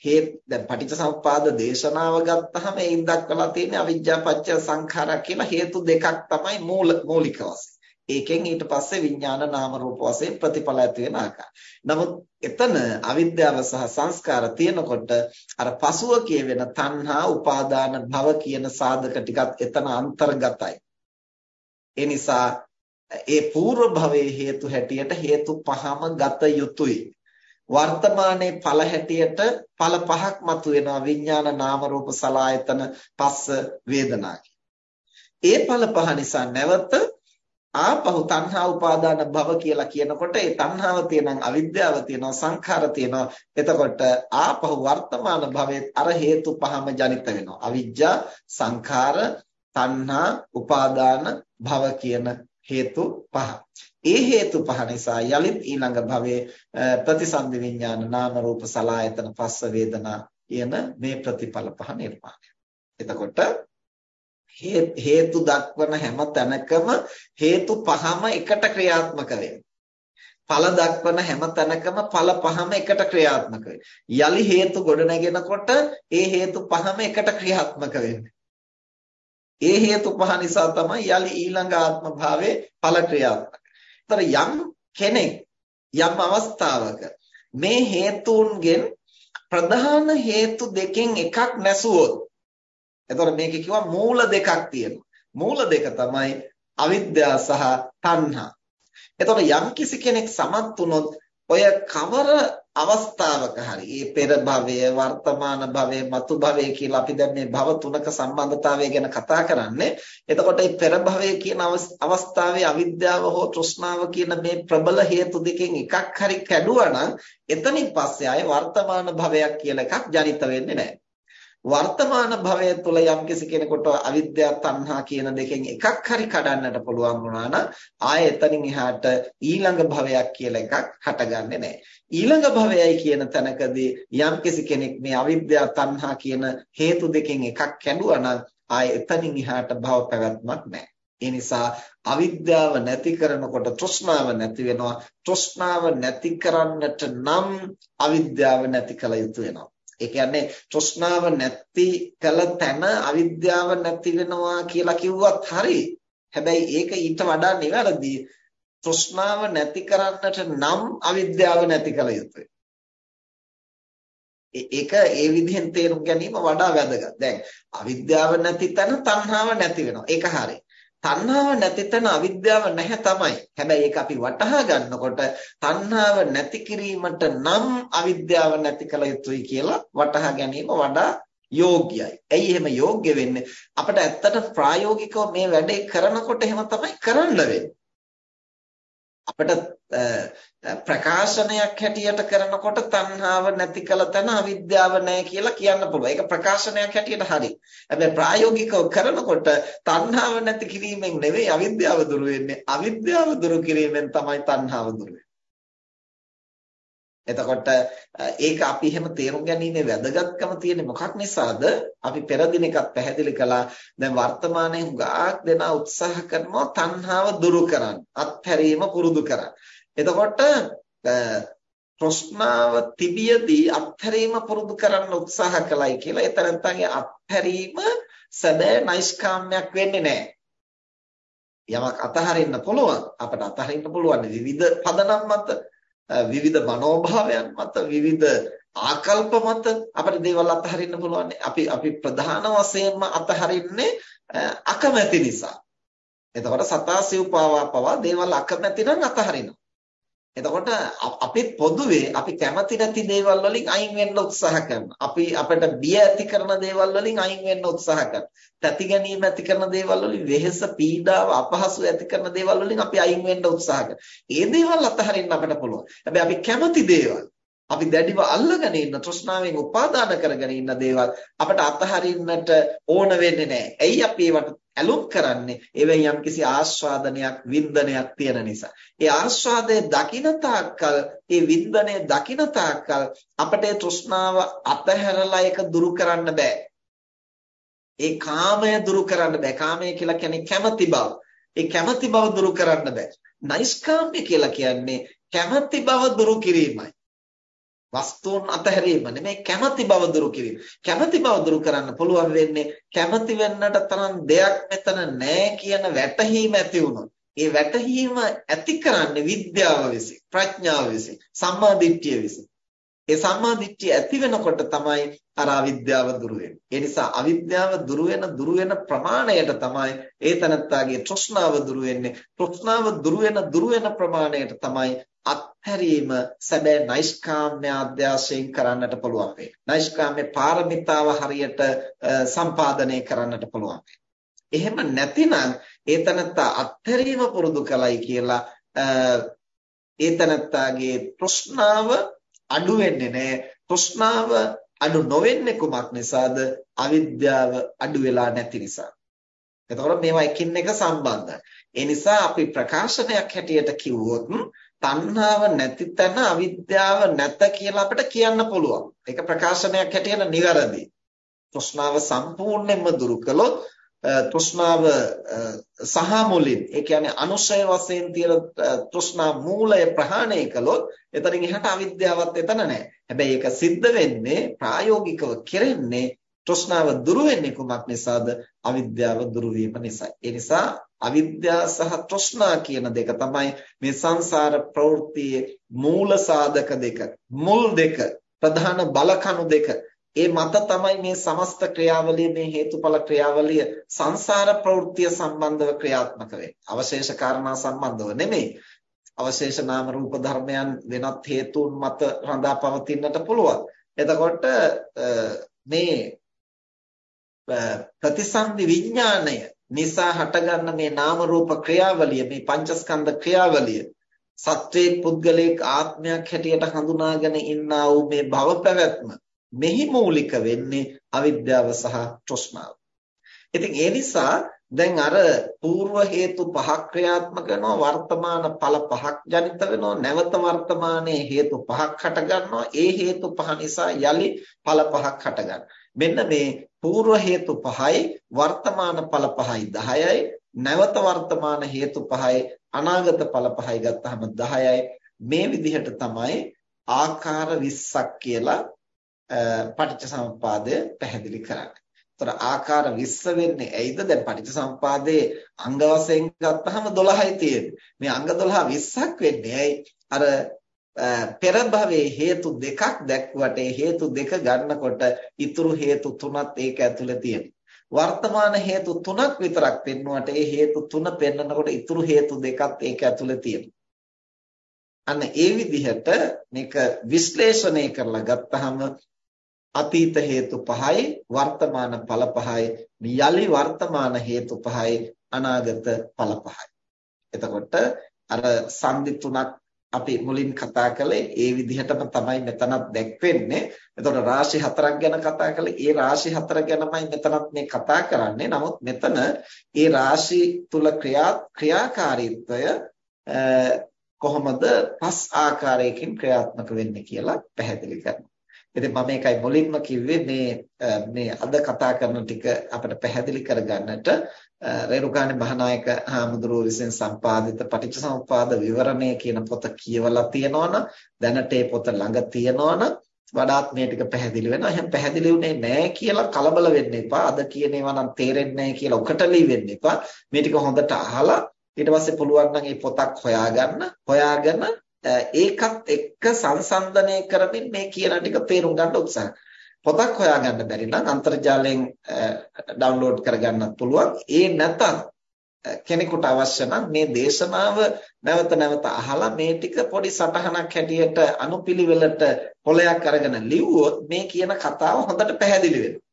S1: හේත් දැන් පටිච්චසමුප්පාද දේශනාව ගත්තහම ඒන් දක්වලා තියෙන්නේ අවිජ්ජා පත්‍ය සංඛාරා කියලා හේතු දෙකක් තමයි මූල මූලික වශයෙන්. ඒකෙන් ඊට පස්සේ විඥාන නාම රූප වශයෙන් ප්‍රතිඵල ඇති වෙන ආකාරය. නමුත් එතන අවිද්‍යාව සහ සංස්කාර තියෙනකොට අර පසුව කියවෙන තණ්හා, උපාදාන, භව කියන සාධක ටිකත් එතන අන්තර්ගතයි. ඒ නිසා ඒ పూర్ව භවයේ හේතු හැටියට හේතු පහම ගත යුතුයි. වර්තමානයේ ඵල හැටියට ඵල පහක් මතුවෙනවා විඥාන නාම රූප සලායතන පස්ස වේදනා ඒ ඵල පහ නිසා නැවත ආපහු තණ්හා උපාදාන භව කියලා කියනකොට ඒ තණ්හාව තියෙනම් අවිද්‍යාව තියෙනවා සංඛාර තියෙනවා එතකොට ආපහු වර්තමාන භවයේ අර හේතු පහම ජනිත වෙනවා අවිජ්ජා සංඛාර තණ්හා උපාදාන භව කියන හේතු පහ. ඒ හේතු පහ නිසා යලිත් ඊළඟ භවයේ ප්‍රතිසන්දි විඥාන නාම රූප සලායතන පස්ස වේදනා කියන මේ ප්‍රතිඵල පහ නිර්මාණය. එතකොට හේතු දක්වන හැම තැනකම හේතු පහම එකට ක්‍රියාත්මක වෙනවා. ඵල දක්වන හැම තැනකම ඵල පහම එකට ක්‍රියාත්මක යලි හේතු ගොඩනගෙනකොට ඒ හේතු පහම එකට ක්‍රියාත්මක වෙන්නේ. ඒ හේතු පහ නිසා තමයි යලි ඊළඟ ආත්ම භාවයේ ඵල ක්‍රියාත්මක. ඒතර යම් කෙනෙක් යම් අවස්ථාවක මේ හේතුන්ගෙන් ප්‍රධාන හේතු දෙකෙන් එකක් නැසුවොත් එතකොට මේකේ කිව්වා මූල දෙකක් තියෙනවා. මූල දෙක තමයි අවිද්‍යාව සහ තණ්හා. එතකොට යම් කිසි කෙනෙක් සමත් වුණොත් ඔය කවර අවස්ථාවක හරි මේ පෙර භවය වර්තමාන භවය මතු භවය කියලා අපි දැන් මේ භව තුනක සම්බන්ධතාවය ගැන කතා කරන්නේ එතකොට මේ පෙර භවය කියන අවස්ථාවේ අවිද්‍යාව හෝ තෘෂ්ණාව කියන මේ ප්‍රබල හේතු දෙකෙන් එකක් හරි කැඩුවා නම් එතනින් පස්සේ ආයේ වර්තමාන භවයක් කියලා එකක් ජනිත වෙන්නේ නැහැ වර්තමාන භවය තුළ යම්කිසි කෙනෙකුට අවිද්‍යාව තණ්හා කියන දෙකෙන් එකක් හරි කඩන්නට පුළුවන් වුණා නම් ආයෙ එතනින් එහාට ඊළඟ භවයක් කියලා එකක් හටගන්නේ නැහැ. ඊළඟ භවයයි කියන තැනකදී යම්කිසි කෙනෙක් මේ අවිද්‍යාව තණ්හා කියන හේතු දෙකෙන් එකක් කැඩුවා නම් ආයෙ එතනින් එහාට භව පැවැත්මක් නැහැ. ඒ නිසා අවිද්‍යාව නැති කරනකොට තෘෂ්ණාව නැති වෙනවා. තෘෂ්ණාව නැති කරන්නට නම් අවිද්‍යාව නැති කළ යුතු වෙනවා. ඒ කියන්නේ තෘෂ්ණාව නැති කල තැන අවිද්‍යාව නැති වෙනවා කියලා කිව්වත් හරි. හැබැයි ඒක ඊට වඩා නිවැරදි. තෘෂ්ණාව නැති කරන්නට නම් අවිද්‍යාව නැති කළ යුතුයි. ඒක ඒ විදිහෙන් තේරුම් ගැනීම වඩා වැදගත්. දැන් අවිද්‍යාව නැති තැන තණ්හාව නැති වෙනවා. ඒක හරියි. තණ්හාව නැති තැන අවිද්‍යාව නැහැ තමයි. හැබැයි ඒක අපි වටහා ගන්නකොට තණ්හාව නැති කිරීමට නම් අවිද්‍යාව නැති කළ යුතුයි කියලා වටහා ගැනීම වඩා යෝග්‍යයි. ඇයි එහෙම යෝග්‍ය වෙන්නේ? අපිට ඇත්තට ප්‍රායෝගිකව මේ වැඩේ කරනකොට එහෙම තමයි කරන්න වෙන්නේ. අපිට ප්‍රකාශනයක් හැටියට කරනකොට තණ්හාව නැති කළ තැන අවිද්‍යාව නැහැ කියලා කියන්න පුළුවන්. ඒක ප්‍රකාශනයක් හැටියට හරි. හැබැයි ප්‍රායෝගිකව කරනකොට තණ්හාව නැති කිරීමෙන් නෙවෙයි අවිද්‍යාව දුරු වෙන්නේ. අවිද්‍යාව දුරු කිරීමෙන් තමයි තණ්හාව දුරු එතකොට ඒක අපි එහෙම තේරුම් ගැනීමේ වැදගත්කම තියෙන්නේ මොකක් නිසාද? අපි පෙර දිනකත් පැහැදිලි කළා දැන් වර්තමානයේ හුඟක් දෙනා උත්සාහ කරනවා තණ්හාව දුරු කරන්න, අත්හැරීම පුරුදු කරන්න. එතකොට ප්‍රශ්නාව තිබියදී අත්හැරීම පුරුදු කරන්න උත්සාහ කළයි කියලා එතරම්තන්ගේ අත්හැරීම සැබෑ නෛෂ්කාම්යක් වෙන්නේ නැහැ. යමක් අතහරින්න පුළුවන් අපට අතහරින්න පුළුවන් විවිධ පදනම් මත විවිධ මනෝභාවයන් මත විවිධ ආකල්ප මත අපිට දේවල් අතහරින්න පුළුවන්. අපි අපි ප්‍රධාන වශයෙන්ම අතහරින්නේ අකමැති නිසා. එතකොට සතා සිව්පාවා පවා දේවල් අකමැති නම් අතහරිනවා. එතකොට අපි පොදුවේ අපි කැමති නැති දේවල් වලින් අයින් වෙන්න උත්සාහ කරනවා. අපි අපිට බිය ඇති කරන දේවල් වලින් අයින් වෙන්න උත්සාහ කරනවා. තැති ගැනීම ඇති කරන දේවල් වලින් වෙහෙස, පීඩාව, අපහසු ඇති කරන දේවල් වලින් අපි අයින් වෙන්න උත්සාහ කරනවා. ඒ දේවල් අතහරින්න අපිට පුළුවන්. හැබැයි අපි කැමති දේවල් අපි දැඩිව අල්ලගෙන ඉන්න තෘෂ්ණාවෙන් උපාදාන කරගෙන ඉන්න දේවල් අපිට අතහරින්නට ඕන වෙන්නේ නැහැ. ඇයි අපි ඒවට ඇලුම් කරන්නේ ඒවෙන් යම්කිසි ආස්වාදනයක් වින්දනයක් තියෙන නිසා. ඒ ආස්වාදයේ දකින තාක්කල්, ඒ වින්දනය දකින තාක්කල් අපට තෘෂ්ණාව අතහැරලා ඒක දුරු කරන්න බෑ. ඒ කාමය දුරු කරන්න බෑ. කාමය කියලා කියන්නේ කැමැති බව. ඒ කැමැති බව දුරු කරන්න බෑ. නෛෂ්කාම්‍ය කියලා කියන්නේ කැමැති බව දුරු කිරීමයි. වස්තුන් අතහැරීම නෙමෙයි කැමැති බව දුරු කිරීම. කැමැති බව දුරු කරන්න පුළුවන් වෙන්නේ කැමැති වෙන්නට තරම් දෙයක් මෙතන නැහැ කියන වැටහීම ඇති වුණොත්. ඒ වැටහීම ඇති කරන්නේ විද්‍යාව විසින්, ප්‍රඥාව විසින්, සම්මා දිට්ඨිය විසින්. ඒ සම්මා දිට්ඨිය ඇති වෙනකොට තමයි අර අවිද්‍යාව දුරු වෙන්නේ. ඒ නිසා අවිද්‍යාව දුරු වෙන දුරු වෙන ප්‍රමාණයට තමයි ඒ තනත්තාගේ තෘෂ්ණාව දුරු වෙන්නේ. තෘෂ්ණාව දුරු වෙන දුරු වෙන ප්‍රමාණයට තමයි අත්හැරීම සැබෑ නෛෂ්කාම්‍ය අධ්‍යාශයෙන් කරන්නට පුළුවන් වෙන්නේ. නෛෂ්කාම්‍ය පාරමිතාව හරියට සම්පාදනය කරන්නට පුළුවන් එහෙම නැතිනම් ඒ තනත්තා අත්හැරීම පුරුදු කලයි කියලා ඒ තනත්තාගේ තෘෂ්ණාව අඩු වෙන්නේ නැහැ. තෘෂ්ණාව අඩු නොවෙන්නේ කුමක් නිසාද? අවිද්‍යාව අඩු වෙලා නැති නිසා. එතකොට මේවා එකින් එක සම්බන්ධයි. ඒ නිසා අපි ප්‍රකාශනයක් හැටියට කිව්වොත් තණ්හාව නැති තැන අවිද්‍යාව නැත කියලා අපිට කියන්න පුළුවන්. ඒක ප්‍රකාශනයක් හැටියට නිවැරදි. තෘෂ්ණාව සම්පූර්ණයෙන්ම දුරු කළොත් තෘෂ්ණාව සහ මුලින් ඒ කියන්නේ අනුශය වශයෙන් තියෙන තෘෂ්ණා මූලය ප්‍රහාණය කළොත් එතනින් එහාට අවිද්‍යාවත් එතන නැහැ. හැබැයි ඒක සිද්ධ වෙන්නේ ප්‍රායෝගිකව කෙරෙන්නේ තෘෂ්ණාව දුරු වෙන්නේ කුමක් නිසාද? අවිද්‍යාව දුරු වීම නිසා. ඒ නිසා අවිද්‍යාව සහ තෘෂ්ණා කියන දෙක තමයි මේ සංසාර ප්‍රවෘත්තියේ මූල සාධක දෙක, මුල් දෙක, ප්‍රධාන බලකණු දෙක. ඒ මත තමයි මේ සමස්ත ක්‍රියාවලිය මේ හේතුඵල ක්‍රියාවලිය සංසාර ප්‍රවෘත්තිය සම්බන්ධව ක්‍රියාත්මක වෙන්නේ. අවශේෂ කාරණා සම්බන්ධව නෙමෙයි. අවශේෂ නාම රූප ධර්මයන් වෙනත් හේතුන් මත රඳා පවතින්නට පුළුවන්. එතකොට මේ ප්‍රතිසන්දි විඥාණය නිසා හටගන්න මේ නාම රූප ක්‍රියාවලිය මේ පංචස්කන්ධ ක්‍රියාවලිය සත්වයේ පුද්ගලික ආත්මයක් හැටියට හඳුනාගෙන ඉන්නා වූ මේ භව පැවැත්ම මෙහි මූලික වෙන්නේ අවිද්‍යාව සහ තෘෂ්ණාව. ඉතින් ඒ නිසා දැන් අර పూర్ව හේතු පහක් ක්‍රියාත්මක වෙනවා වර්තමාන ඵල පහක් ජනිත වෙනවා නැවත වර්තමානයේ හේතු පහක් හට ගන්නවා ඒ හේතු පහ නිසා යලි ඵල පහක් හට ගන්නවා මෙන්න මේ పూర్ව හේතු පහයි වර්තමාන ඵල පහයි 10යි නැවත වර්තමාන හේතු පහයි අනාගත ඵල පහයි ගත්තාම 10යි මේ විදිහට තමයි ආකාර 20ක් කියලා පටිච්චසමුපාදය පැහැදිලි කරන්නේ. ඒතර ආකාර 20 වෙන්නේ ඇයිද? දැන් පටිච්චසමුපාදයේ අංග වශයෙන් ගත්තාම 12යි තියෙන්නේ. මේ අංග 12 20ක් වෙන්නේ ඇයි? අර පෙර භවයේ හේතු දෙකක් දැක්වට ඒ හේතු දෙක ගන්නකොට ඉතුරු හේතු තුනත් ඒක ඇතුලේ තියෙනවා. වර්තමාන හේතු තුනක් විතරක් පෙන්වුවට ඒ හේතු තුන පෙන්නකොට ඉතුරු හේතු දෙකත් ඒක ඇතුලේ තියෙනවා. අන්න ඒ විදිහට මේක විශ්ලේෂණය කරලා ගත්තහම අතීත හේතු පහයි වර්තමාන ඵල පහයි යලි වර්තමාන හේතු පහයි අනාගත ඵල පහයි. එතකොට අර සංදි තුනක් අපි මුලින් කතා කළේ ඒ විදිහටම තමයි මෙතනත් දැක්වෙන්නේ. එතකොට රාශි හතරක් ගැන කතා කළේ ඒ රාශි හතර ගැනමයි මෙතනත් මේ කතා කරන්නේ. නමුත් මෙතන ඒ රාශි තුල ක්‍රියා ක්‍රියාකාරීත්වය කොහොමද පස් ආකාරයකින් ක්‍රියාත්මක වෙන්නේ කියලා පැහැදිලි කරනවා. ඉතින් මම මේකයි මුලින්ම කිව්වේ මේ මේ අද කතා කරන ටික අපිට පැහැදිලි කරගන්නට රේරුකාණේ මහානායක හාමුදුරුවෝ විසින් සම්පාදිත පටිච්චසමුප්පාද විවරණය කියන පොත කියවලා තියෙනවනම් දැනට ඒ පොත ළඟ තියෙනවනම් වඩාත් මේ ටික පැහැදිලි වෙනවා. එහෙනම් පැහැදිලි වුණේ නැහැ කියලා කලබල වෙන්න එපා. අද කියන ඒවා නම් තේරෙන්නේ නැහැ කියලා උකටලී වෙන්න එපා. මේ ටික හොඳට අහලා ඊට පස්සේ පුළුවන් නම් මේ පොතක් හොයාගන්න. හොයාගෙන ඒකත් එක්ක සංසන්දනය කරමින් මේ කියන ටික තේරුම් ගන්න උත්සාහ පොතක් හොයාගන්න බැරි නම් අන්තර්ජාලයෙන් ඩවුන්ලෝඩ් කරගන්නත් පුළුවන්. ඒ නැත්නම් කෙනෙකුට අවශ්‍ය නම් මේ දේශනාව නැවත නැවත අහලා මේ ටික පොඩි සටහනක් හැටියට අනුපිළිවෙලට පොලයක් අරගෙන ලිව්වොත් මේ කියන කතාව හොඳට පැහැදිලි වෙනවා.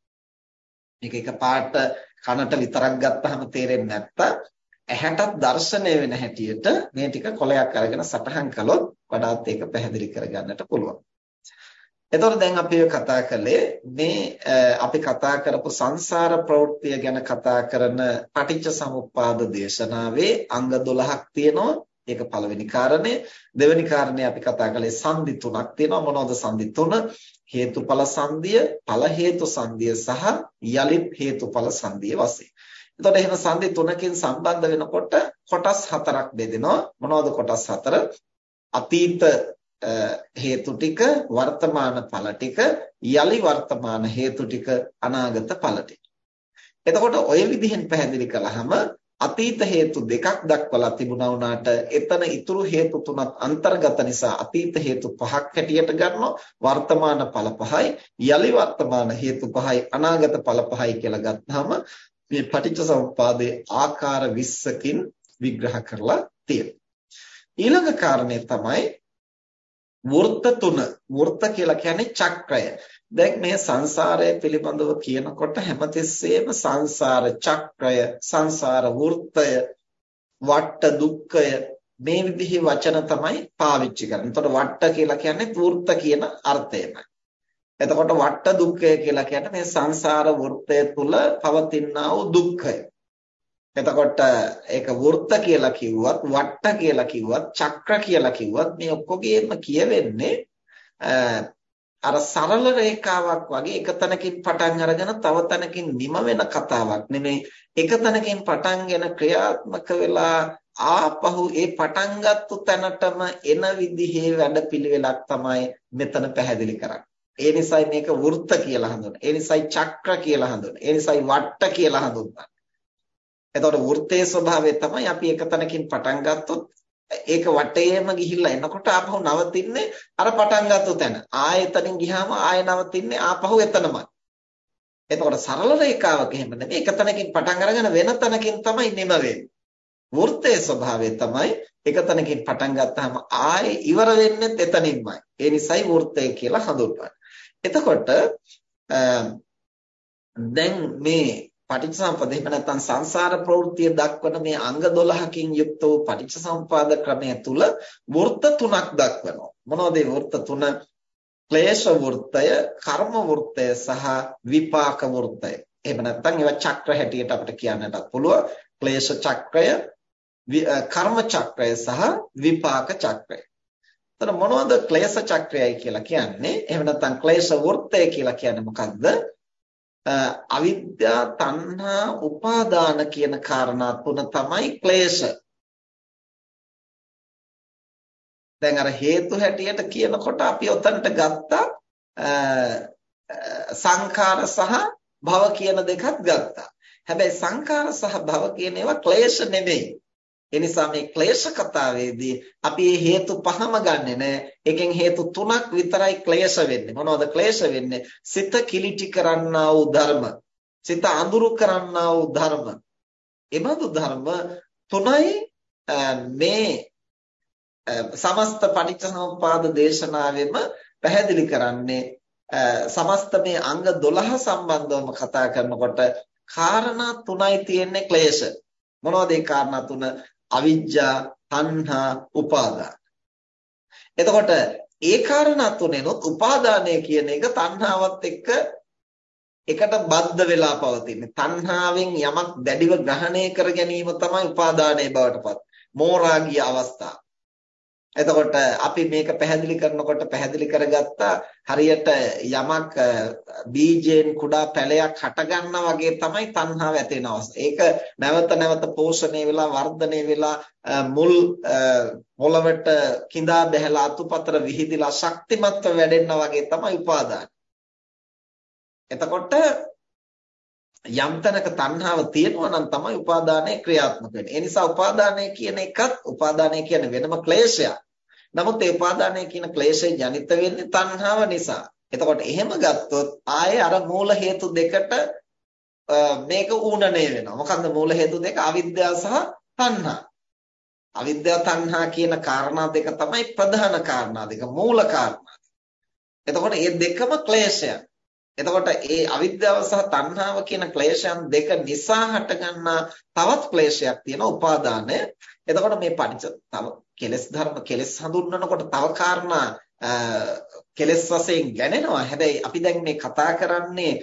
S1: මේක එකපාරට කනට විතරක් ගත්තාම තේරෙන්නේ නැත්තම් ඇහැටත් දැర్శණය වෙන හැටියට මේ ටික කොලයක් අරගෙන සටහන් කළොත් වඩාත් ඒක පැහැදිලි කරගන්නට පුළුවන්. එතකොට දැන් අපි කතා කළේ මේ අපි කතා කරපු සංසාර ප්‍රවෘත්තිය ගැන කතා කරන පටිච්ච සමුප්පාද දේශනාවේ අංග 12ක් තියෙනවා. ඒක පළවෙනි කාරණය. දෙවෙනි කාරණය අපි කතා කළේ සංදි තුනක් තියෙනවා. මොනවද සංදි තුන? හේතුඵල සංදිය, ඵල හේතු සංදිය සහ යලිත් හේතුඵල සංදිය වශයෙන්. එතකොට එහෙම සංදි තුනකින් සම්බන්ධ වෙනකොට කොටස් හතරක් බෙදෙනවා. මොනවද කොටස් හතර? අතීත හේතු ටික, වර්තමාන ඵල ටික, යලි වර්තමාන හේතු ටික, අනාගත ඵල ටික. එතකොට ওই විදිහෙන් පැහැදිලි කළාම අතීත හේතු දෙකක් දක්වලා තිබුණා වුණාට එතන ඉතුරු හේතු තුනක් අන්තර්ගත නිසා අතීත හේතු පහක් හැටියට ගන්නවා වර්තමාන ඵල පහයි යලි වර්තමාන හේතු පහයි අනාගත ඵල පහයි කියලා ගත්තාම මේ පටිච්චසමුප්පාදයේ ආකාර 20කින් විග්‍රහ කරලා තියෙනවා ඊළඟ කාරණේ තමයි වෘත්ත තුන වෘත්ත කියලා කියන්නේ චක්‍රය දැන් මේ සංසාරය පිළිබඳව කියනකොට හැමතිස්සෙම සංසාර චක්‍රය සංසාර වෘත්තය වට්ට දුක්ඛය මේ විදිහේ වචන තමයි පාවිච්චි කරන්නේ. එතකොට වට්ට කියලා කියන්නේ වෘත්ත කියන අර්ථයමයි. එතකොට වට්ට දුක්ඛය කියලා කියන්නේ මේ සංසාර වෘත්තය තුල පවතිනා වූ දුක්ඛය. එතකොට ඒක වෘත්ත කියලා කිව්වත් වට්ට කියලා කිව්වත් චක්‍ර කියලා කිව්වත් මේ ඔක්කොගේම කියවෙන්නේ අර සරල රේඛාවක් වගේ එක තැනකින් පටන් අරගෙන තව තැනකින් නිම වෙන කතාවක් නෙමෙයි එක තැනකින් පටන්ගෙන ක්‍රියාත්මක වෙලා ආපහු ඒ පටන් ගත්තු තැනටම එන විදිහේ වැඩපිළිවෙලක් තමයි මෙතන පැහැදිලි කරන්නේ. ඒ නිසායි මේක වෘත්ත කියලා හඳුන්වන්නේ. ඒ නිසායි චක්‍ර කියලා හඳුන්වන්නේ. ඒ නිසායි වට්ට කියලා හඳුන්වන්නේ. එතකොට වෘත්තයේ ස්වභාවය තමයි අපි එක තැනකින් පටන් ගත්තොත් ඒක වටේම ගිහිල්ලා එනකොට ආපහු නවතින්නේ අර පටන් ගත්ත තැන. ආයෙතනින් ගියාම ආයෙ නවතින්නේ ආපහු එතනමයි. එතකොට සරල රේඛාවක එහෙම නෙමෙයි එක තැනකින් පටන් අරගෙන වෙන තැනකින් තමයි නිම වෙන්නේ. වෘත්තයේ ස්වභාවය තමයි එක තැනකින් පටන් ගත්තාම ආයෙ ඉවර වෙන්නේ එතනින්මයි. ඒ නිසායි වෘත්තය කියලා හඳුන්වන්නේ. එතකොට දැන් මේ පටිච්චසමුප්පාද එහෙම නැත්නම් සංසාර ප්‍රවෘත්තිය දක්වන මේ අංග 12කින් යුක්ත වූ පටිච්චසමුපාද ක්‍රමය තුල වෘත්ත තුනක් දක්වනවා. මොනවද මේ වෘත්ත තුන? ක්ලේශ වෘත්තය කර්ම වෘත්තය සහ විපාක වෘත්තය. එහෙම නැත්නම් ඒවා චක්‍ර හැටියට අපිට කියන්නටත් පුළුවන්. ක්ලේශ චක්‍රය කර්ම චක්‍රය සහ විපාක චක්‍රය. එතන මොනවද ක්ලේශ චක්‍රයයි කියලා කියන්නේ එහෙම නැත්නම් ක්ලේශ වෘත්තය කියලා කියන්නේ මොකක්ද අවිද්‍යා තණ්හා උපාදාන කියන කාරණා තුන තමයි ක්ලේශ. දැන් අර හේතු හැටියට කියනකොට අපි ඔතනට ගත්තා සංඛාර සහ භව කියන දෙකක් ගත්තා. හැබැයි සංඛාර සහ භව කියන ඒවා ක්ලේශ නෙමෙයි. ඒ නිසා මේ ක්ලේශ කතාවේදී අපි මේ හේතු පහම ගන්නෙ නෑ. එකෙන් හේතු තුනක් විතරයි ක්ලේශ වෙන්නේ. මොනවද ක්ලේශ වෙන්නේ? සිත කිලිටි කරන්නා වූ ධර්ම. සිත අඳුරු කරන්නා වූ ධර්ම. එබඳු ධර්ම තුනයි මේ සමස්ත පටිච්චසමුප්පාද දේශනාවෙම පැහැදිලි කරන්නේ සමස්ත මේ අංග 12 සම්බන්ධවම කතා කරනකොට කාරණා තුනයි තියෙන්නේ ක්ලේශ. මොනවද ඒ කාරණා තුන? අවිජ්ජා, තණ්හා, උපාදාන. එතකොට ඒ කාරණා තුනෙනොත් උපාදානය කියන එක තණ්හාවත් එක්ක එකට බද්ධ වෙලා පවතින්නේ. තණ්හාවෙන් යමක් දැඩිව ග්‍රහණය කර ගැනීම තමයි උපාදානයේ බවට පත්. මෝරාගිය අවස්ථාව. එතකොට අපි මේක පැහැදිලි කරනකොට පැහැදිලි කරගත්තා හරියට යමක් බීජයෙන් කුඩා පැලයක් හටගන්නා වගේ තමයි තණ්හාව ඇති වෙන අවස්ථාව. ඒක නැවත නැවත පෝෂණය වෙලා වර්ධනය වෙලා මුල් පොළවට කිඳා බැහැලා අතුපතර විහිදිලා ශක්තිමත්ව වැඩෙන්න වගේ තමයි උපාදාන. එතකොට යම් තැනක තණ්හාව තියෙනවා නම් තමයි උපාදානය ක්‍රියාත්මක වෙන්නේ. ඒ නිසා උපාදානය කියන එකත් උපාදානය කියන්නේ වෙනම ක්ලේශයක්. නමුත් ඒ උපාදානය කියන ක්ලේශය ජනිත වෙන්නේ තණ්හාව නිසා. එතකොට එහෙම ගත්තොත් ආයේ අර මූල හේතු දෙකට මේක ඌණණය වෙනවා. මොකන්ද මූල හේතු දෙක? අවිද්‍යාව සහ තණ්හා. අවිද්‍යාව තණ්හා කියන කාරණා දෙක තමයි ප්‍රධාන කාරණා දෙක, මූල කාරණා. එතකොට මේ දෙකම ක්ලේශයන්. එතකොට ඒ අවිද්‍යාව සහ තණ්හාව කියන ක්ලේශයන් දෙක නිසා හටගන්නා තවත් ක්ලේශයක් තියෙනවා උපාදානය. එතකොට මේ පටිච්ච තව කෙලස් ධර්ම කෙලස් හඳුන්වනකොට තව කාරණා කෙලස් වශයෙන් ගැනෙනවා. හැබැයි අපි දැන් මේ කතා කරන්නේ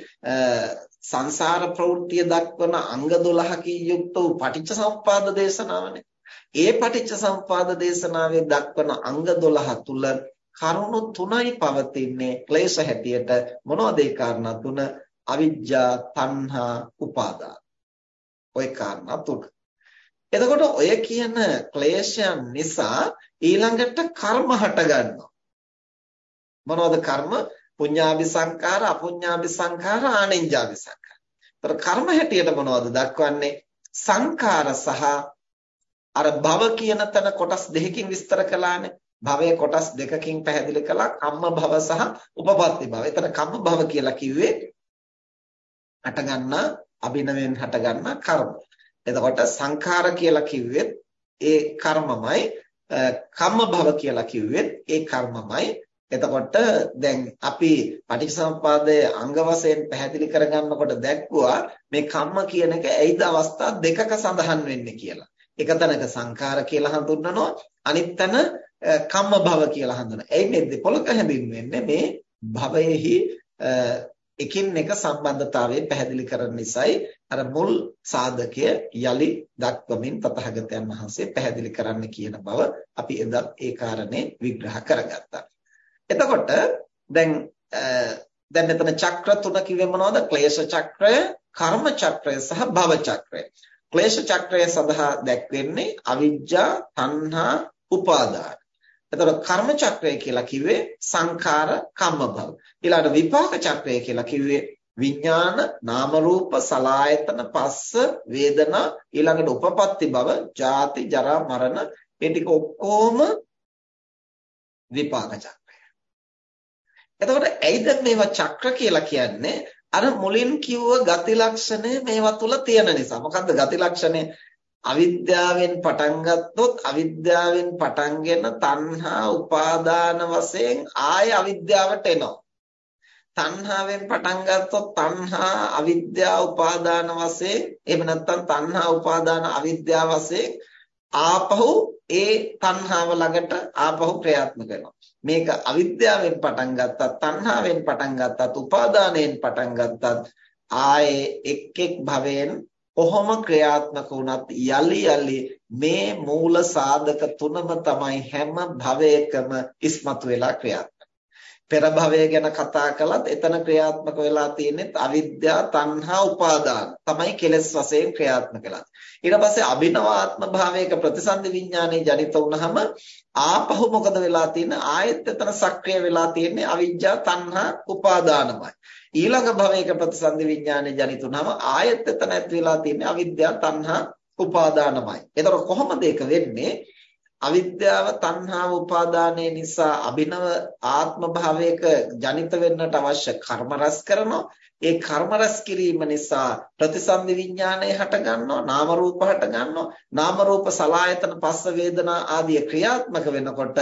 S1: සංසාර ප්‍රවෘත්තිය දක්වන අංග 12කින් යුක්ත වූ පටිච්චසමුප්පාද දේශනාවනේ. ඒ පටිච්චසමුප්පාද දේශනාවේ දක්වන අංග 12 තුල කරුණු තුනයි පවතින්නේ ක්ලේශ හැටියට මොනවද ඒ කාරණා තුන අවිජ්ජා තණ්හා උපාදාන ওই කාරණා තුන එතකොට ඔය කියන ක්ලේශයන් නිසා ඊළඟට කර්ම හට ගන්නවා මොනවද කර්ම පුඤ්ඤාභි සංඛාර අපුඤ්ඤාභි සංඛාර ආනෙන්ජාභි සංඛාර. ඒතර කර්ම හැටියට මොනවද දක්වන්නේ? සංඛාර සහ අර භව කියන තැන කොටස් දෙකකින් විස්තර කළානේ. භවයේ කොටස් දෙකකින් පැහැදිලි කළා කම්ම භව සහ උපපත්ති භව. එතන කම්ම භව කියලා කිව්වේ හටගන්නා අභිනවෙන් හටගන්නා කර්ම. එතකොට සංඛාර කියලා කිව්වෙත් ඒ කර්මමයි කම්ම භව කියලා කිව්වෙත් ඒ කර්මමයි එතකොට දැන් අපි පටිච්චසමුපාදයේ අංග වශයෙන් පැහැදිලි කරගන්නකොට දැක්කුවා මේ කම්ම කියන එක ඇයිද අවස්ථා දෙකක සඳහන් වෙන්නේ කියලා. එක තැනක සංඛාර කියලා හඳුන්වනවා අනිත් තැන කම්ම භව කියලා හඳුනනවා. එයි මේ දෙපොළක හැඳින්වෙන්නේ මේ භවයේහි එකින් එක සම්බන්ධතාවය පැහැදිලි කරන නිසායි අර මුල් සාධකය යලි දක්වමින් තථාගතයන් වහන්සේ පැහැදිලි කරන්න කියන බව අපි එදත් ඒ කාරණේ විග්‍රහ කරගත්තා. එතකොට දැන් දැන් මෙතන චක්‍ර තුන කිව්වේ මොනවද? ක්ලේශ චක්‍රය, කර්ම චක්‍රය සහ භව චක්‍රය. ක්ලේශ චක්‍රය සඳහා දැක්වෙන්නේ අවිජ්ජා, තණ්හා, උපාදාන. එතකොට කර්ම චක්‍රය කියලා කිව්වේ සංඛාර කම්ම භව. ඊළඟට විපාක චක්‍රය කියලා කිව්වේ විඥාන නාම රූප සලායතන පස්ස වේදනා ඊළඟට උපපත්ති භව ජාති ජරා මරණ මේ ටික ඔක්කොම විපාක චක්‍රය. එතකොට ඇයිද මේවා චක්‍ර කියලා කියන්නේ අර මුලින් කිව්ව ගති ලක්ෂණය මේවා තුල තියෙන නිසා. මොකද්ද ගති ලක්ෂණය? අවිද්‍යාවෙන් පටන් ගත්තොත් අවිද්‍යාවෙන් පටන්ගෙන තණ්හා උපාදාන වශයෙන් ආය අවිද්‍යාවට එනවා. තණ්හාවෙන් පටන් ගත්තොත් තණ්හා අවිද්‍යාව උපාදාන වශයෙන් එහෙම නැත්නම් තණ්හා උපාදාන අවිද්‍යාව වශයෙන් ආපහු ඒ තණ්හාව ළඟට ආපහු ක්‍රියාත්මක වෙනවා. මේක අවිද්‍යාවෙන් පටන් ගත්තත්, තණ්හාවෙන් පටන් ගත්තත්, උපාදානයෙන් පටන් ගත්තත් ආයේ එක් එක් භවයෙන් කොහොම ක්‍රියාත්මක වුණත් යලි යලි මේ මූල සාධක තුනම තමයි හැම භවයකම ඉස්මතු වෙලා ක්‍රියාත්මක පෙර භවය ගැන කතා කළත් එතන ක්‍රියාත්මක වෙලා තියෙන්නේ අවිද්‍යාව, තණ්හා, උපාදාන තමයි කෙලෙස් වශයෙන් ක්‍රියාත්මක වෙලා. ඊට පස්සේ අභිනවාත්ම භාවයක ප්‍රතිසන්දි විඥානයේ ජනිත වුනහම ආපහු මොකද වෙලා තියෙන්නේ? ආයෙත් එතන සක්‍රිය වෙලා තියෙන්නේ අවිද්‍යාව, තණ්හා, උපාදානමයි. ඊළඟ භවයක ප්‍රතිසන්දි විඥානයේ ජනිත වුනහම ආයෙත් එතන ඇති වෙලා තියෙන්නේ අවිද්‍යාව, තණ්හා, උපාදානමයි. එතකොට කොහොමද ඒක වෙන්නේ? අවිද්‍යාව තණ්හාව උපාදානය නිසා අභිනව ආත්ම භාවයක ජනිත වෙන්නට අවශ්‍ය කර්ම රැස් කරනවා ඒ කර්ම රැස් කිරීම නිසා ප්‍රතිසන්දි විඥානය හට ගන්නවා නාම රූප හට ගන්නවා නාම රූප සලායතන පස්ස වේදනා ආදී ක්‍රියාත්මක වෙනකොට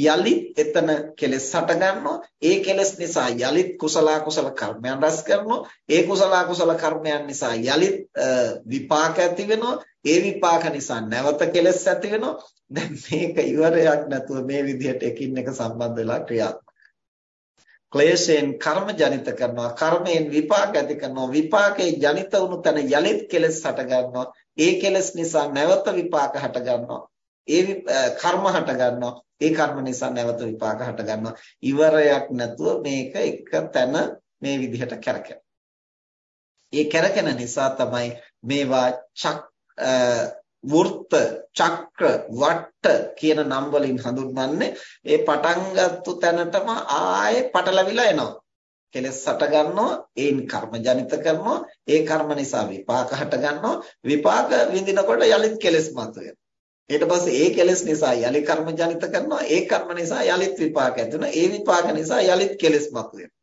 S1: යලිත් එතන කෙලෙස් හට ගන්නවා ඒ කෙලෙස් නිසා යලිත් කුසල කුසල කර්මයන් රැස් කරනවා. ඒ කුසල කුසල කර්මයන් නිසා යලිත් විපාක ඇති වෙනවා. ඒ විපාක නිසා නැවත කෙලෙස් ඇති වෙනවා. දැන් මේක ඉවරයක් නැතුව මේ විදිහට එකින් එක සම්බන්ධ වෙලා ක්‍රියාත්මක ක්ලේශයෙන් කර්ම ජනිත කරනවා කර්මයෙන් විපාක ඇති කරනවා විපාකේ ජනිත වුණු තැන යලිත් කෙලස් හට ගන්නවා. ඒ කෙලස් නිසා නැවත විපාක හට ගන්නවා. ඒ කර්ම හට ගන්නවා. ඒ කර්ම නිසා නැවත විපාක හට ගන්නවා. ඉවරයක් නැතුව මේක එක තැන මේ විදිහට කැරකෙන. ඒ කැරකෙන නිසා තමයි මේවා චක් වෘත්ත චක්‍ර වට්ට කියන නම් වලින් හඳුන්වන්නේ ඒ පටන් ගත්තු තැනටම ආයේ පටලවිලා එනවා. කෙලස් හට ගන්නවා ඒන් කර්ම ජනිත කරනවා ඒ කර්ම නිසා විපාක හට ගන්නවා. විපාක විඳිනකොට යලිත් කෙලස් මතුවෙනවා ඊට පස්සේ ඒ කෙලස් නිසා යලි කර්ම ජනිත කරනවා ඒ කර්ම නිසා යලිත් විපාක ඇති ඒ විපාක නිසා යලිත් කෙලස් මතුවෙනවා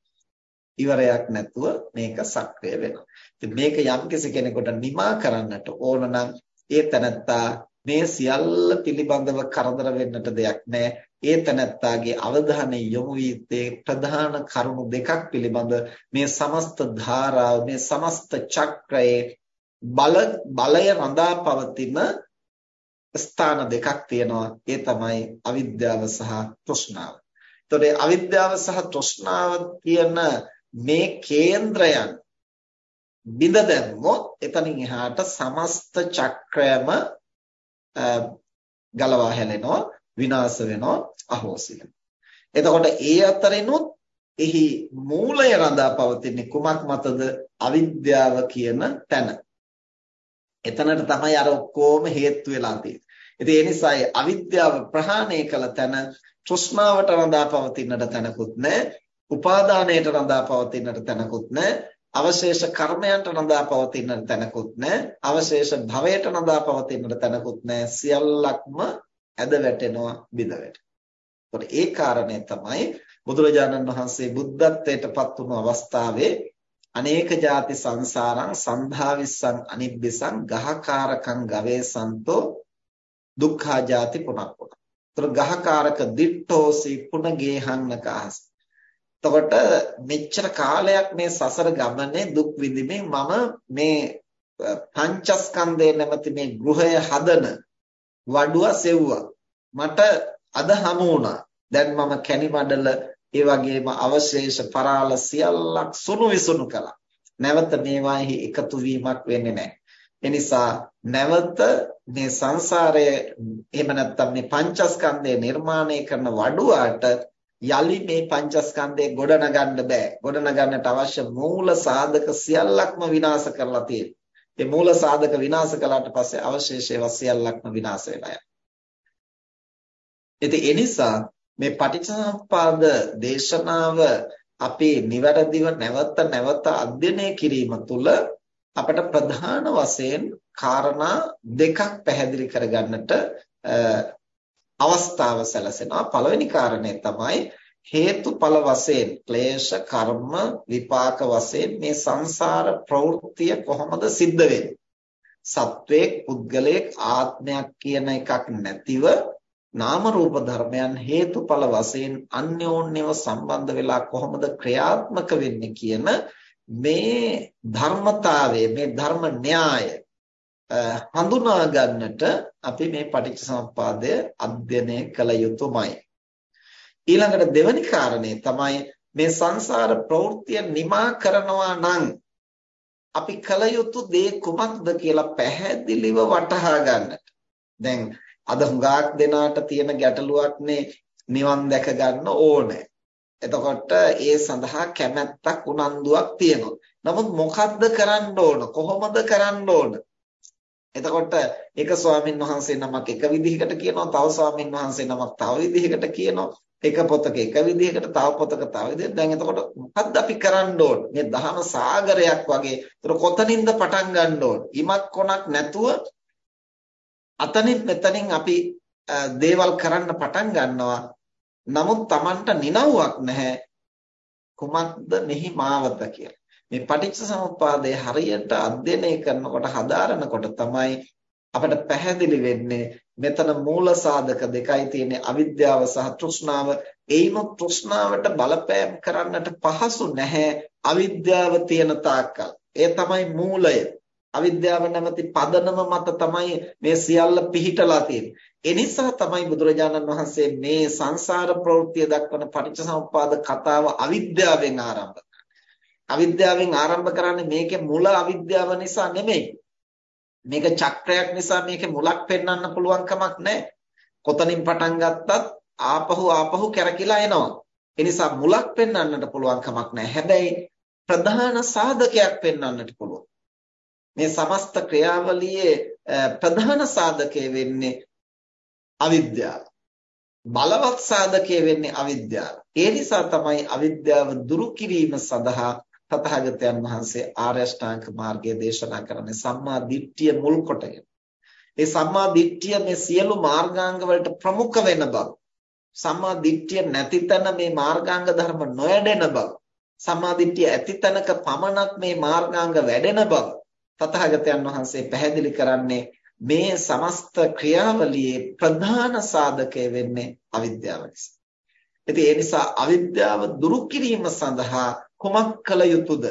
S1: ඉවරයක් නැතුව මේක සක්‍රිය වෙනවා. ඉතින් මේක යම් කෙනෙකුට නිමා කරන්නට ඕන නම් ඒ තනත්තා මේ සියල්ල පිළිබඳව කරදර වෙන්නට දෙයක් නැහැ. ඒ තනත්තාගේ අවධානය යොමු වී ප්‍රධාන කරුණු දෙකක් පිළිබඳ මේ සමස්ත ධාරාව මේ සමස්ත චක්‍රයේ බල බලය රඳා පවතින ස්ථාන දෙකක් තියෙනවා. ඒ තමයි අවිද්‍යාව සහ තෘෂ්ණාව. එතකොට අවිද්‍යාව සහ තෘෂ්ණාව කියන මේ කේන්ද්‍රයන් බිඳ දැම්මොත් එතනින් එහාට සමස්ත චක්‍රයම ගලවා හැලෙනවා විනාශ වෙනවා අහෝසි එතකොට ඒ අතරිනුත් එහි මූලය රඳා පවතින්නේ කුමක් මතද අවිද්‍යාව කියන තැන. එතනට තමයි අර ඔක්කොම හේතු වෙලා තියෙන්නේ. ඉතින් ඒ නිසායි අවිද්‍යාව ප්‍රහාණය කළ තැන තෘෂ්ණාවට රඳා පවතින්නට තැනකුත් නැහැ. උපාදානයට රඳා පවතින්නට තැනකුත් නැහැ. අවශේෂ කර්මයන්ට නදා පවතින තැනකුත් නැහැ. අවශේෂ භවයට නදා පවතින තැනකුත් නැහැ. සියල්ලක්ම ඇද වැටෙනවා බිඳ වැටෙනවා. ඒ කාරණේ තමයි බුදුරජාණන් වහන්සේ බුද්ධත්වයට පත් වුණු අවස්ථාවේ අනේක ಜಾති සංසාරං සන්ධාවිස්සං අනිබ්බිසං ගහකාරකං ගවේසන්තෝ දුක්ඛා ಜಾති පුනක්කුණ. ඒතර ගහකාරක දිට්ඨෝසි පුනගේහන්නකහස්. එතකොට මෙච්චර කාලයක් මේ සසර ගමනේ දුක් විඳිමින් මම මේ පංචස්කන්ධය නැමැති මේ ගෘහය හදන වඩුව සෙව්වා. මට අද හමු වුණා. දැන් මම කැණි මඩල ඒ වගේම අවශේෂ පරාල සියල්ලක් සුණු විසුණු කළා. නැවත මේවාෙහි එකතු වීමක් වෙන්නේ නැහැ. ඒ නිසා නැවත මේ සංසාරය එහෙම නැත්නම් මේ පංචස්කන්ධය නිර්මාණය කරන වඩුවාට යලි මේ පංචස්කන්ධය ගොඩනගන්න බෑ. ගොඩනගන්නට අවශ්‍ය මූල සාධක සියල්ලක්ම විනාශ කරලා තියෙනවා. ඒ මූල සාධක විනාශ කළාට පස්සේ අවශේෂ ඒවා සියල්ලක්ම විනාශ වෙලා යනවා. ඉතින් ඒ නිසා මේ පටිච්චසමුප්පාද දේශනාව අපි નિවරදිව නැවත නැවත අධ්‍යයනය කිරීම තුළ අපට ප්‍රධාන වශයෙන් කාරණා දෙකක් පැහැදිලි කරගන්නට අවස්ථාව සැලසෙනවා. පළවෙනි කාරණය තමයි හේතුඵල වශයෙන් ක්ලේශ කර්ම විපාක වශයෙන් මේ සංසාර ප්‍රවෘත්තිය කොහොමද සිද්ධ වෙන්නේ? සත්වයේ පුද්ගලයේ ආත්මයක් කියන එකක් නැතිව නාම රූප ධර්මයන් හේතුඵල වශයෙන් අන්‍යෝන්‍යව සම්බන්ධ වෙලා කොහොමද ක්‍රියාත්මක වෙන්නේ කියන මේ ධර්මතාවය මේ ධර්ම න්‍යාය හඳුනා ගන්නට අපි මේ පටිච්චසමුප්පාදය අධ්‍යයනය කළ යුතුමයි ඊළඟට දෙවැනි කාරණේ තමයි මේ සංසාර ප්‍රවෘත්තිය නිමා කරනවා නම් අපි කල යුතු දේ කුමක්ද කියලා පැහැදිලිව වටහා ගන්නට දැන් අද හුඟක් දෙනාට තියෙන ගැටලුවක්නේ නිවන් දැක ගන්න ඕනේ. එතකොට ඒ සඳහා කැමැත්තක් උනන්දුවක් තියෙනවා. නමුත් මොකද්ද කරන්න ඕන? කොහොමද කරන්න ඕන? එතකොට එක ස්වාමින් වහන්සේ නමක් එක විදිහකට කියනවා, තව ස්වාමින් වහන්සේ නමක් තව විදිහකට කියනවා. එක පොතක එක විදිහකට තව පොතක තව විදිහකට දැන් එතකොට මොකද්ද අපි කරන්න ඕන මේ දහම සාගරයක් වගේ ඒතර කොතනින්ද පටන් ගන්න ඕන ඉමක් කොනක් නැතුව අතනින් මෙතනින් අපි දේවල් කරන්න පටන් ගන්නවා. නමුත් Tamanට නිනව්වක් නැහැ. කුමක්ද මෙහි මාවත කියලා. මේ පටිච්ච සමුප්පාදය හරියට අධ්‍යයනය කරනකොට හදාරනකොට තමයි අපිට පැහැදිලි වෙන්නේ මෙතන මූල සාධක දෙකයි තියෙන්නේ අවිද්‍යාව සහ තෘෂ්ණාව. ඒම තෘෂ්ණාවට බලපෑම් කරන්නට පහසු නැහැ අවිද්‍යාව තියෙන තාක්කල්. ඒ තමයි මූලය. අවිද්‍යාව නැමැති පදනම මත තමයි මේ සියල්ල පිහිටලා තියෙන්නේ. ඒ නිසා තමයි බුදුරජාණන් වහන්සේ මේ සංසාර ප්‍රවෘත්තිය දක්වන පටිච්චසමුප්පාද කතාව අවිද්‍යාවෙන් ආරම්භ අවිද්‍යාවෙන් ආරම්භ කරන්නේ මේකේ මුල අවිද්‍යාව නිසා නෙමෙයි. මේක චක්‍රයක් නිසා මේකේ මුලක් පෙන්වන්න පුළුවන් කමක් නැහැ. කොතනින් පටන් ගත්තත් ආපහු ආපහු කැරකිලා එනවා. ඒ නිසා මුලක් පෙන්වන්නට පුළුවන් කමක් නැහැ. හැබැයි ප්‍රධාන සාධකයක් පෙන්වන්නට පුළුවන්. මේ සමස්ත ක්‍රියාවලියේ ප්‍රධාන සාධකය වෙන්නේ අවිද්‍යාව. බලවත් සාධකය වෙන්නේ අවිද්‍යාව. ඒ නිසා තමයි අවිද්‍යාව දුරු කිරීම සඳහා තථාගතයන් වහන්සේ ආර්ය අෂ්ටාංග මාර්ගය දේශනා කරන්නේ සම්මා දිට්ඨිය මුල් කොටගෙන. ඒ සම්මා දිට්ඨිය මේ සියලු මාර්ගාංග වලට ප්‍රමුඛ වෙන බව. සම්මා දිට්ඨිය නැති තැන මේ මාර්ගාංග ධර්ම නොයැඩෙන බව. සම්මා දිට්ඨිය ඇති තැනක පමණක් මේ මාර්ගාංග වැඩෙන බව. තථාගතයන් වහන්සේ පැහැදිලි කරන්නේ මේ සමස්ත ක්‍රියාවලියේ ප්‍රධාන සාධකය වෙන්නේ අවිද්‍යාව නිසා. ඉතින් ඒ නිසා අවිද්‍යාව දුරු කිරීම සඳහා කුමක් කළ යුතුද?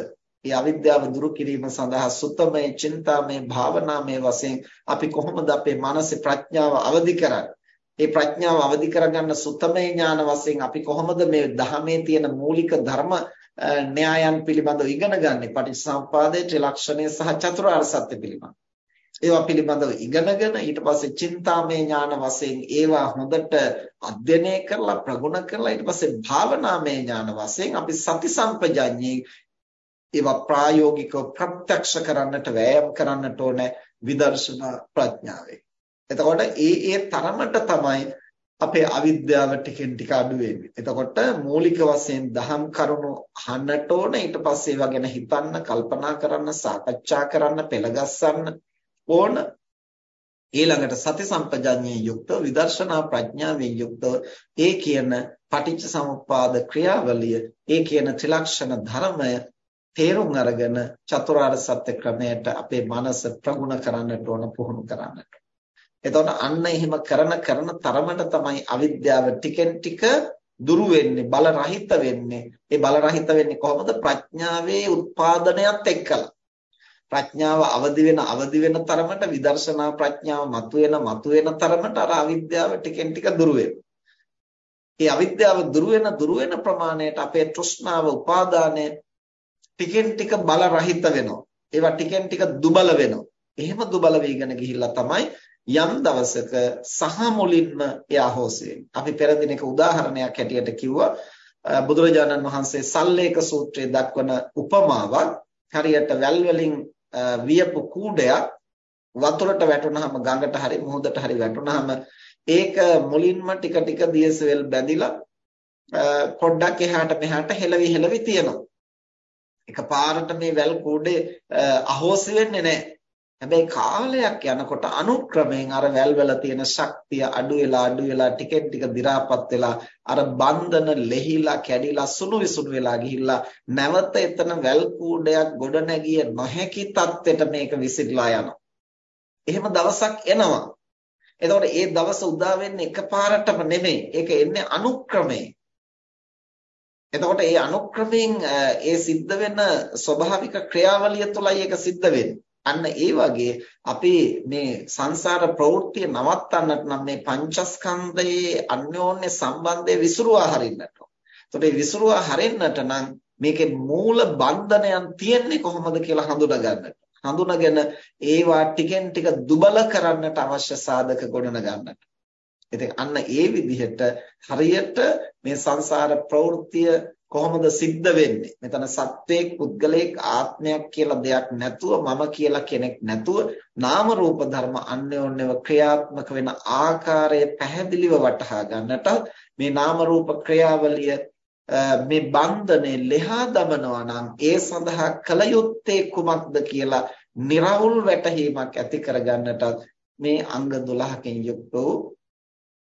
S1: මේ අවිද්‍යාව දුරු කිරීම සඳහා සුත්තමය, චින්තාමය, භාවනාමය වශයෙන් අපි කොහොමද අපේ මානසික ප්‍රඥාව අවදි කරන්නේ? මේ ප්‍රඥාව අවදි කරගන්න සුත්තමය ඥාන වශයෙන් අපි කොහොමද මේ ධහමේ තියෙන මූලික ධර්ම න්‍යායන් පිළිබඳව ඉගෙන ගන්න පටිච්චසමුපාදයේ ත්‍රිලක්ෂණය සහ චතුරාර්ය සත්‍ය පිළිබඳව. ඒවා පිළිබඳව ඉගෙනගෙන ඊට පස්සේ චින්තාමය ඥාන වශයෙන් ඒවා හොඳට අධ්‍යයනය කරලා ප්‍රගුණ කරලා ඊට පස්සේ භාවනාමය ඥාන වශයෙන් අපි සති සම්පජඤ්ඤේ ඒවා ප්‍රායෝගිකව ප්‍රත්‍යක්ෂ කරන්නට වෑයම් කරන්නට ඕන විදර්ශනා ප්‍රඥාවෙන්. එතකොට ඒ ඒ තරමට තමයි අපේ අවිද්‍යාව ටිකෙන් ටික අඩු වෙන්නේ. එතකොට මූලික වශයෙන් දහම් කරුණු අහන්නට ඕන ඊට පස්සේ ඒවා ගැන හිතන්න, කල්පනා කරන්න, සාකච්ඡා කරන්න, පෙළගස්සන්න ඕන. ඊළඟට සති සම්පජඤ්ඤයෙන් යුක්තව විදර්ශනා ප්‍රඥාවෙන් යුක්තව ඒ කියන පටිච්ච සමුප්පාද ක්‍රියාවලිය, ඒ කියන ත්‍රිලක්ෂණ ධර්මය තේරුම් අරගෙන චතුරාර්ය සත්‍ය ක්‍රමයට අපේ මනස ප්‍රගුණ කරන්නට ඕන පුහුණු කරන්නට. එතකොට අන්න එහෙම කරන කරන තරමට තමයි අවිද්‍යාව ටිකෙන් ටික දුරු වෙන්නේ බල රහිත වෙන්නේ. ඒ බල රහිත වෙන්නේ කොහොමද? ප්‍රඥාවේ උත්පාදනයත් එක්කලා. ප්‍රඥාව අවදි වෙන අවදි වෙන තරමට විදර්ශනා ප්‍රඥාව මතුවෙන මතුවෙන තරමට අර අවිද්‍යාව ටිකෙන් ටික දුරු වෙනවා. ඒ අවිද්‍යාව දුරු වෙන දුරු වෙන ප්‍රමාණයට අපේ තෘෂ්ණාව උපාදානය ටිකෙන් ටික බල රහිත වෙනවා. ඒවා ටිකෙන් ටික දුබල වෙනවා. එහෙම දුබල වීගෙන ගිහිල්ලා තමයි යම් දවසක සහ මුලින්ම එයා හොසෙ අපි පෙර දිනක උදාහරණයක් හැටියට කිව්වා බුදුරජාණන් වහන්සේ සල්ලේක සූත්‍රයේ දක්වන උපමාවක් හරියට වැල් වලින් වියපු කූඩයක් වතුරට වැටුනහම ගඟට හරි මුහුදට හරි වැටුනහම ඒක මුලින්ම ටික ටික දියසෙල් බැඳිලා පොඩ්ඩක් එහාට මෙහාට හෙලවි හෙලවි තියෙනවා. එකපාරට මේ වැල් කූඩේ අහෝසි වෙන්නේ නැහැ. හැබැයි කාලයක් යනකොට අනුක්‍රමයෙන් අර වැල්වල තියෙන ශක්තිය අඩු වෙලා අඩු වෙලා ටිකෙන් ටික දි รา පත් වෙලා අර බන්ධන ලෙහිලා කැඩිලා සුණු විසුණු වෙලා ගිහිල්ලා නැවත එතන වැල් කූඩයක් ගොඩ නැගිය නොහැකි තත්ත්වයට මේක විසිරලා යනවා. එහෙම දවසක් එනවා. එතකොට ඒ දවස උදා වෙන්නේ එකපාරටම නෙමෙයි. ඒක එන්නේ අනුක්‍රමයෙන්. එතකොට ඒ අනුක්‍රමයෙන් ඒ සිද්ධ වෙන ස්වභාවික ක්‍රියාවලිය තුළයි ඒක සිද්ධ වෙන්නේ. අන්න ඒ වගේ අපි මේ සංසාර ප්‍රවෘත්තිය නවත්තන්නට නම් මේ පංචස්කන්ධයේ අන්‍යෝන්‍ය සම්බන්ධය විසුරුවා හරින්නට ඕන. එතකොට මේ විසුරුවා හරින්නට නම් මේකේ මූල බන්ධනයන් තියෙන්නේ කොහොමද කියලා හඳුනා ගන්නට. හඳුනාගෙන ඒවා ටිකෙන් ටික දුබල කරන්නට අවශ්‍ය සාධක ගොඩන ගන්නට. ඉතින් අන්න ඒ විදිහට හරියට මේ සංසාර ප්‍රවෘත්තිය කොහොමද සිද්ධ වෙන්නේ? මෙතන සත්වයක් පුද්ගලයෙක් ආත්මයක් කියලා දෙයක් නැතුව මම කියලා කෙනෙක් නැතුව නාම රූප ධර්ම අන්‍යෝන්‍යව ක්‍රියාත්මක වෙන ආකාරය පැහැදිලිව වටහා ගන්නට මේ නාම රූප ක්‍රියාවලිය මේ බන්ධනේ ලෙහා දමනවා නම් ඒ සඳහා කල යුත්තේ කුමක්ද කියලා निराවුල් වැටහීමක් ඇති කරගන්නට මේ අංග 12කින් යුක්ත වූ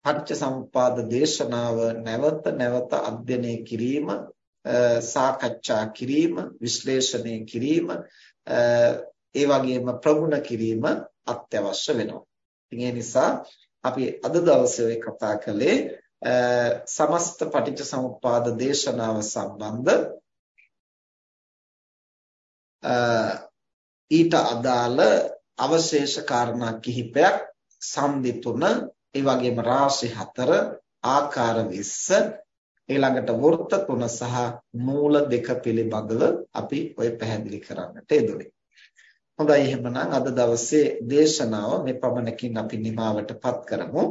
S1: පටිච්චසමුප්පාද දේශනාව නැවත නැවත අධ්‍යයනය කිරීම සාකච්ඡා කිරීම විශ්ලේෂණය කිරීම ඒ වගේම ප්‍රගුණ කිරීම අත්‍යවශ්‍ය වෙනවා. ඉතින් ඒ නිසා අපි අද දවසේ කතා කළේ සමස්ත පටිච්චසමුප්පාද දේශනාව සම්බන්ධ ඊට අදාළ අවශේෂ කාරණා කිහිපයක් සම්දි තුන ඒ වගේම රාශි 4 ආකාර 20 ඊළඟට වෘත්ත තුන සහ මූල දෙක පිළිබඳව අපි ඔය පැහැදිලි කරන්නට යෙදුනේ. හොඳයි එහෙමනම් අද දවසේ දේශනාව මේ පමණකින් අපි නිමවටපත් කරමු.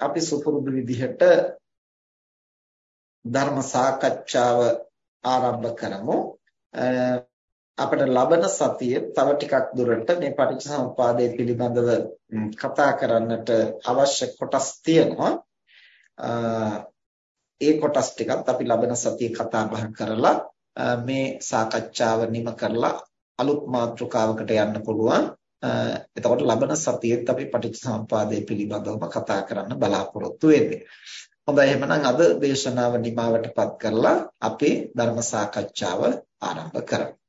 S1: අපි සුපුරුදු විදිහට ධර්ම සාකච්ඡාව ආරම්භ කරමු. අපිට ලබන සතියේ තව ටිකක් දුරට මේ පටිච්චසමුපාදය පිළිබඳව කතා කරන්නට අවශ්‍ය කොටස් තියෙනවා. ඒ කොටස් ටිකත් අපි ලබන සතියේ කතා බහ කරලා මේ සාකච්ඡාව නිම කරලා අලුත් මාතෘකාවකට යන්න පුළුවන්. එතකොට ලබන සතියේත් අපි පටිච්චසමුපාදය පිළිබඳවම කතා කරන්න බලාපොරොත්තු වෙන්නේ. හොඳයි එහෙනම් අද දේශනාව නිමවටපත් කරලා අපේ ධර්ම සාකච්ඡාව ආරම්භ කරමු.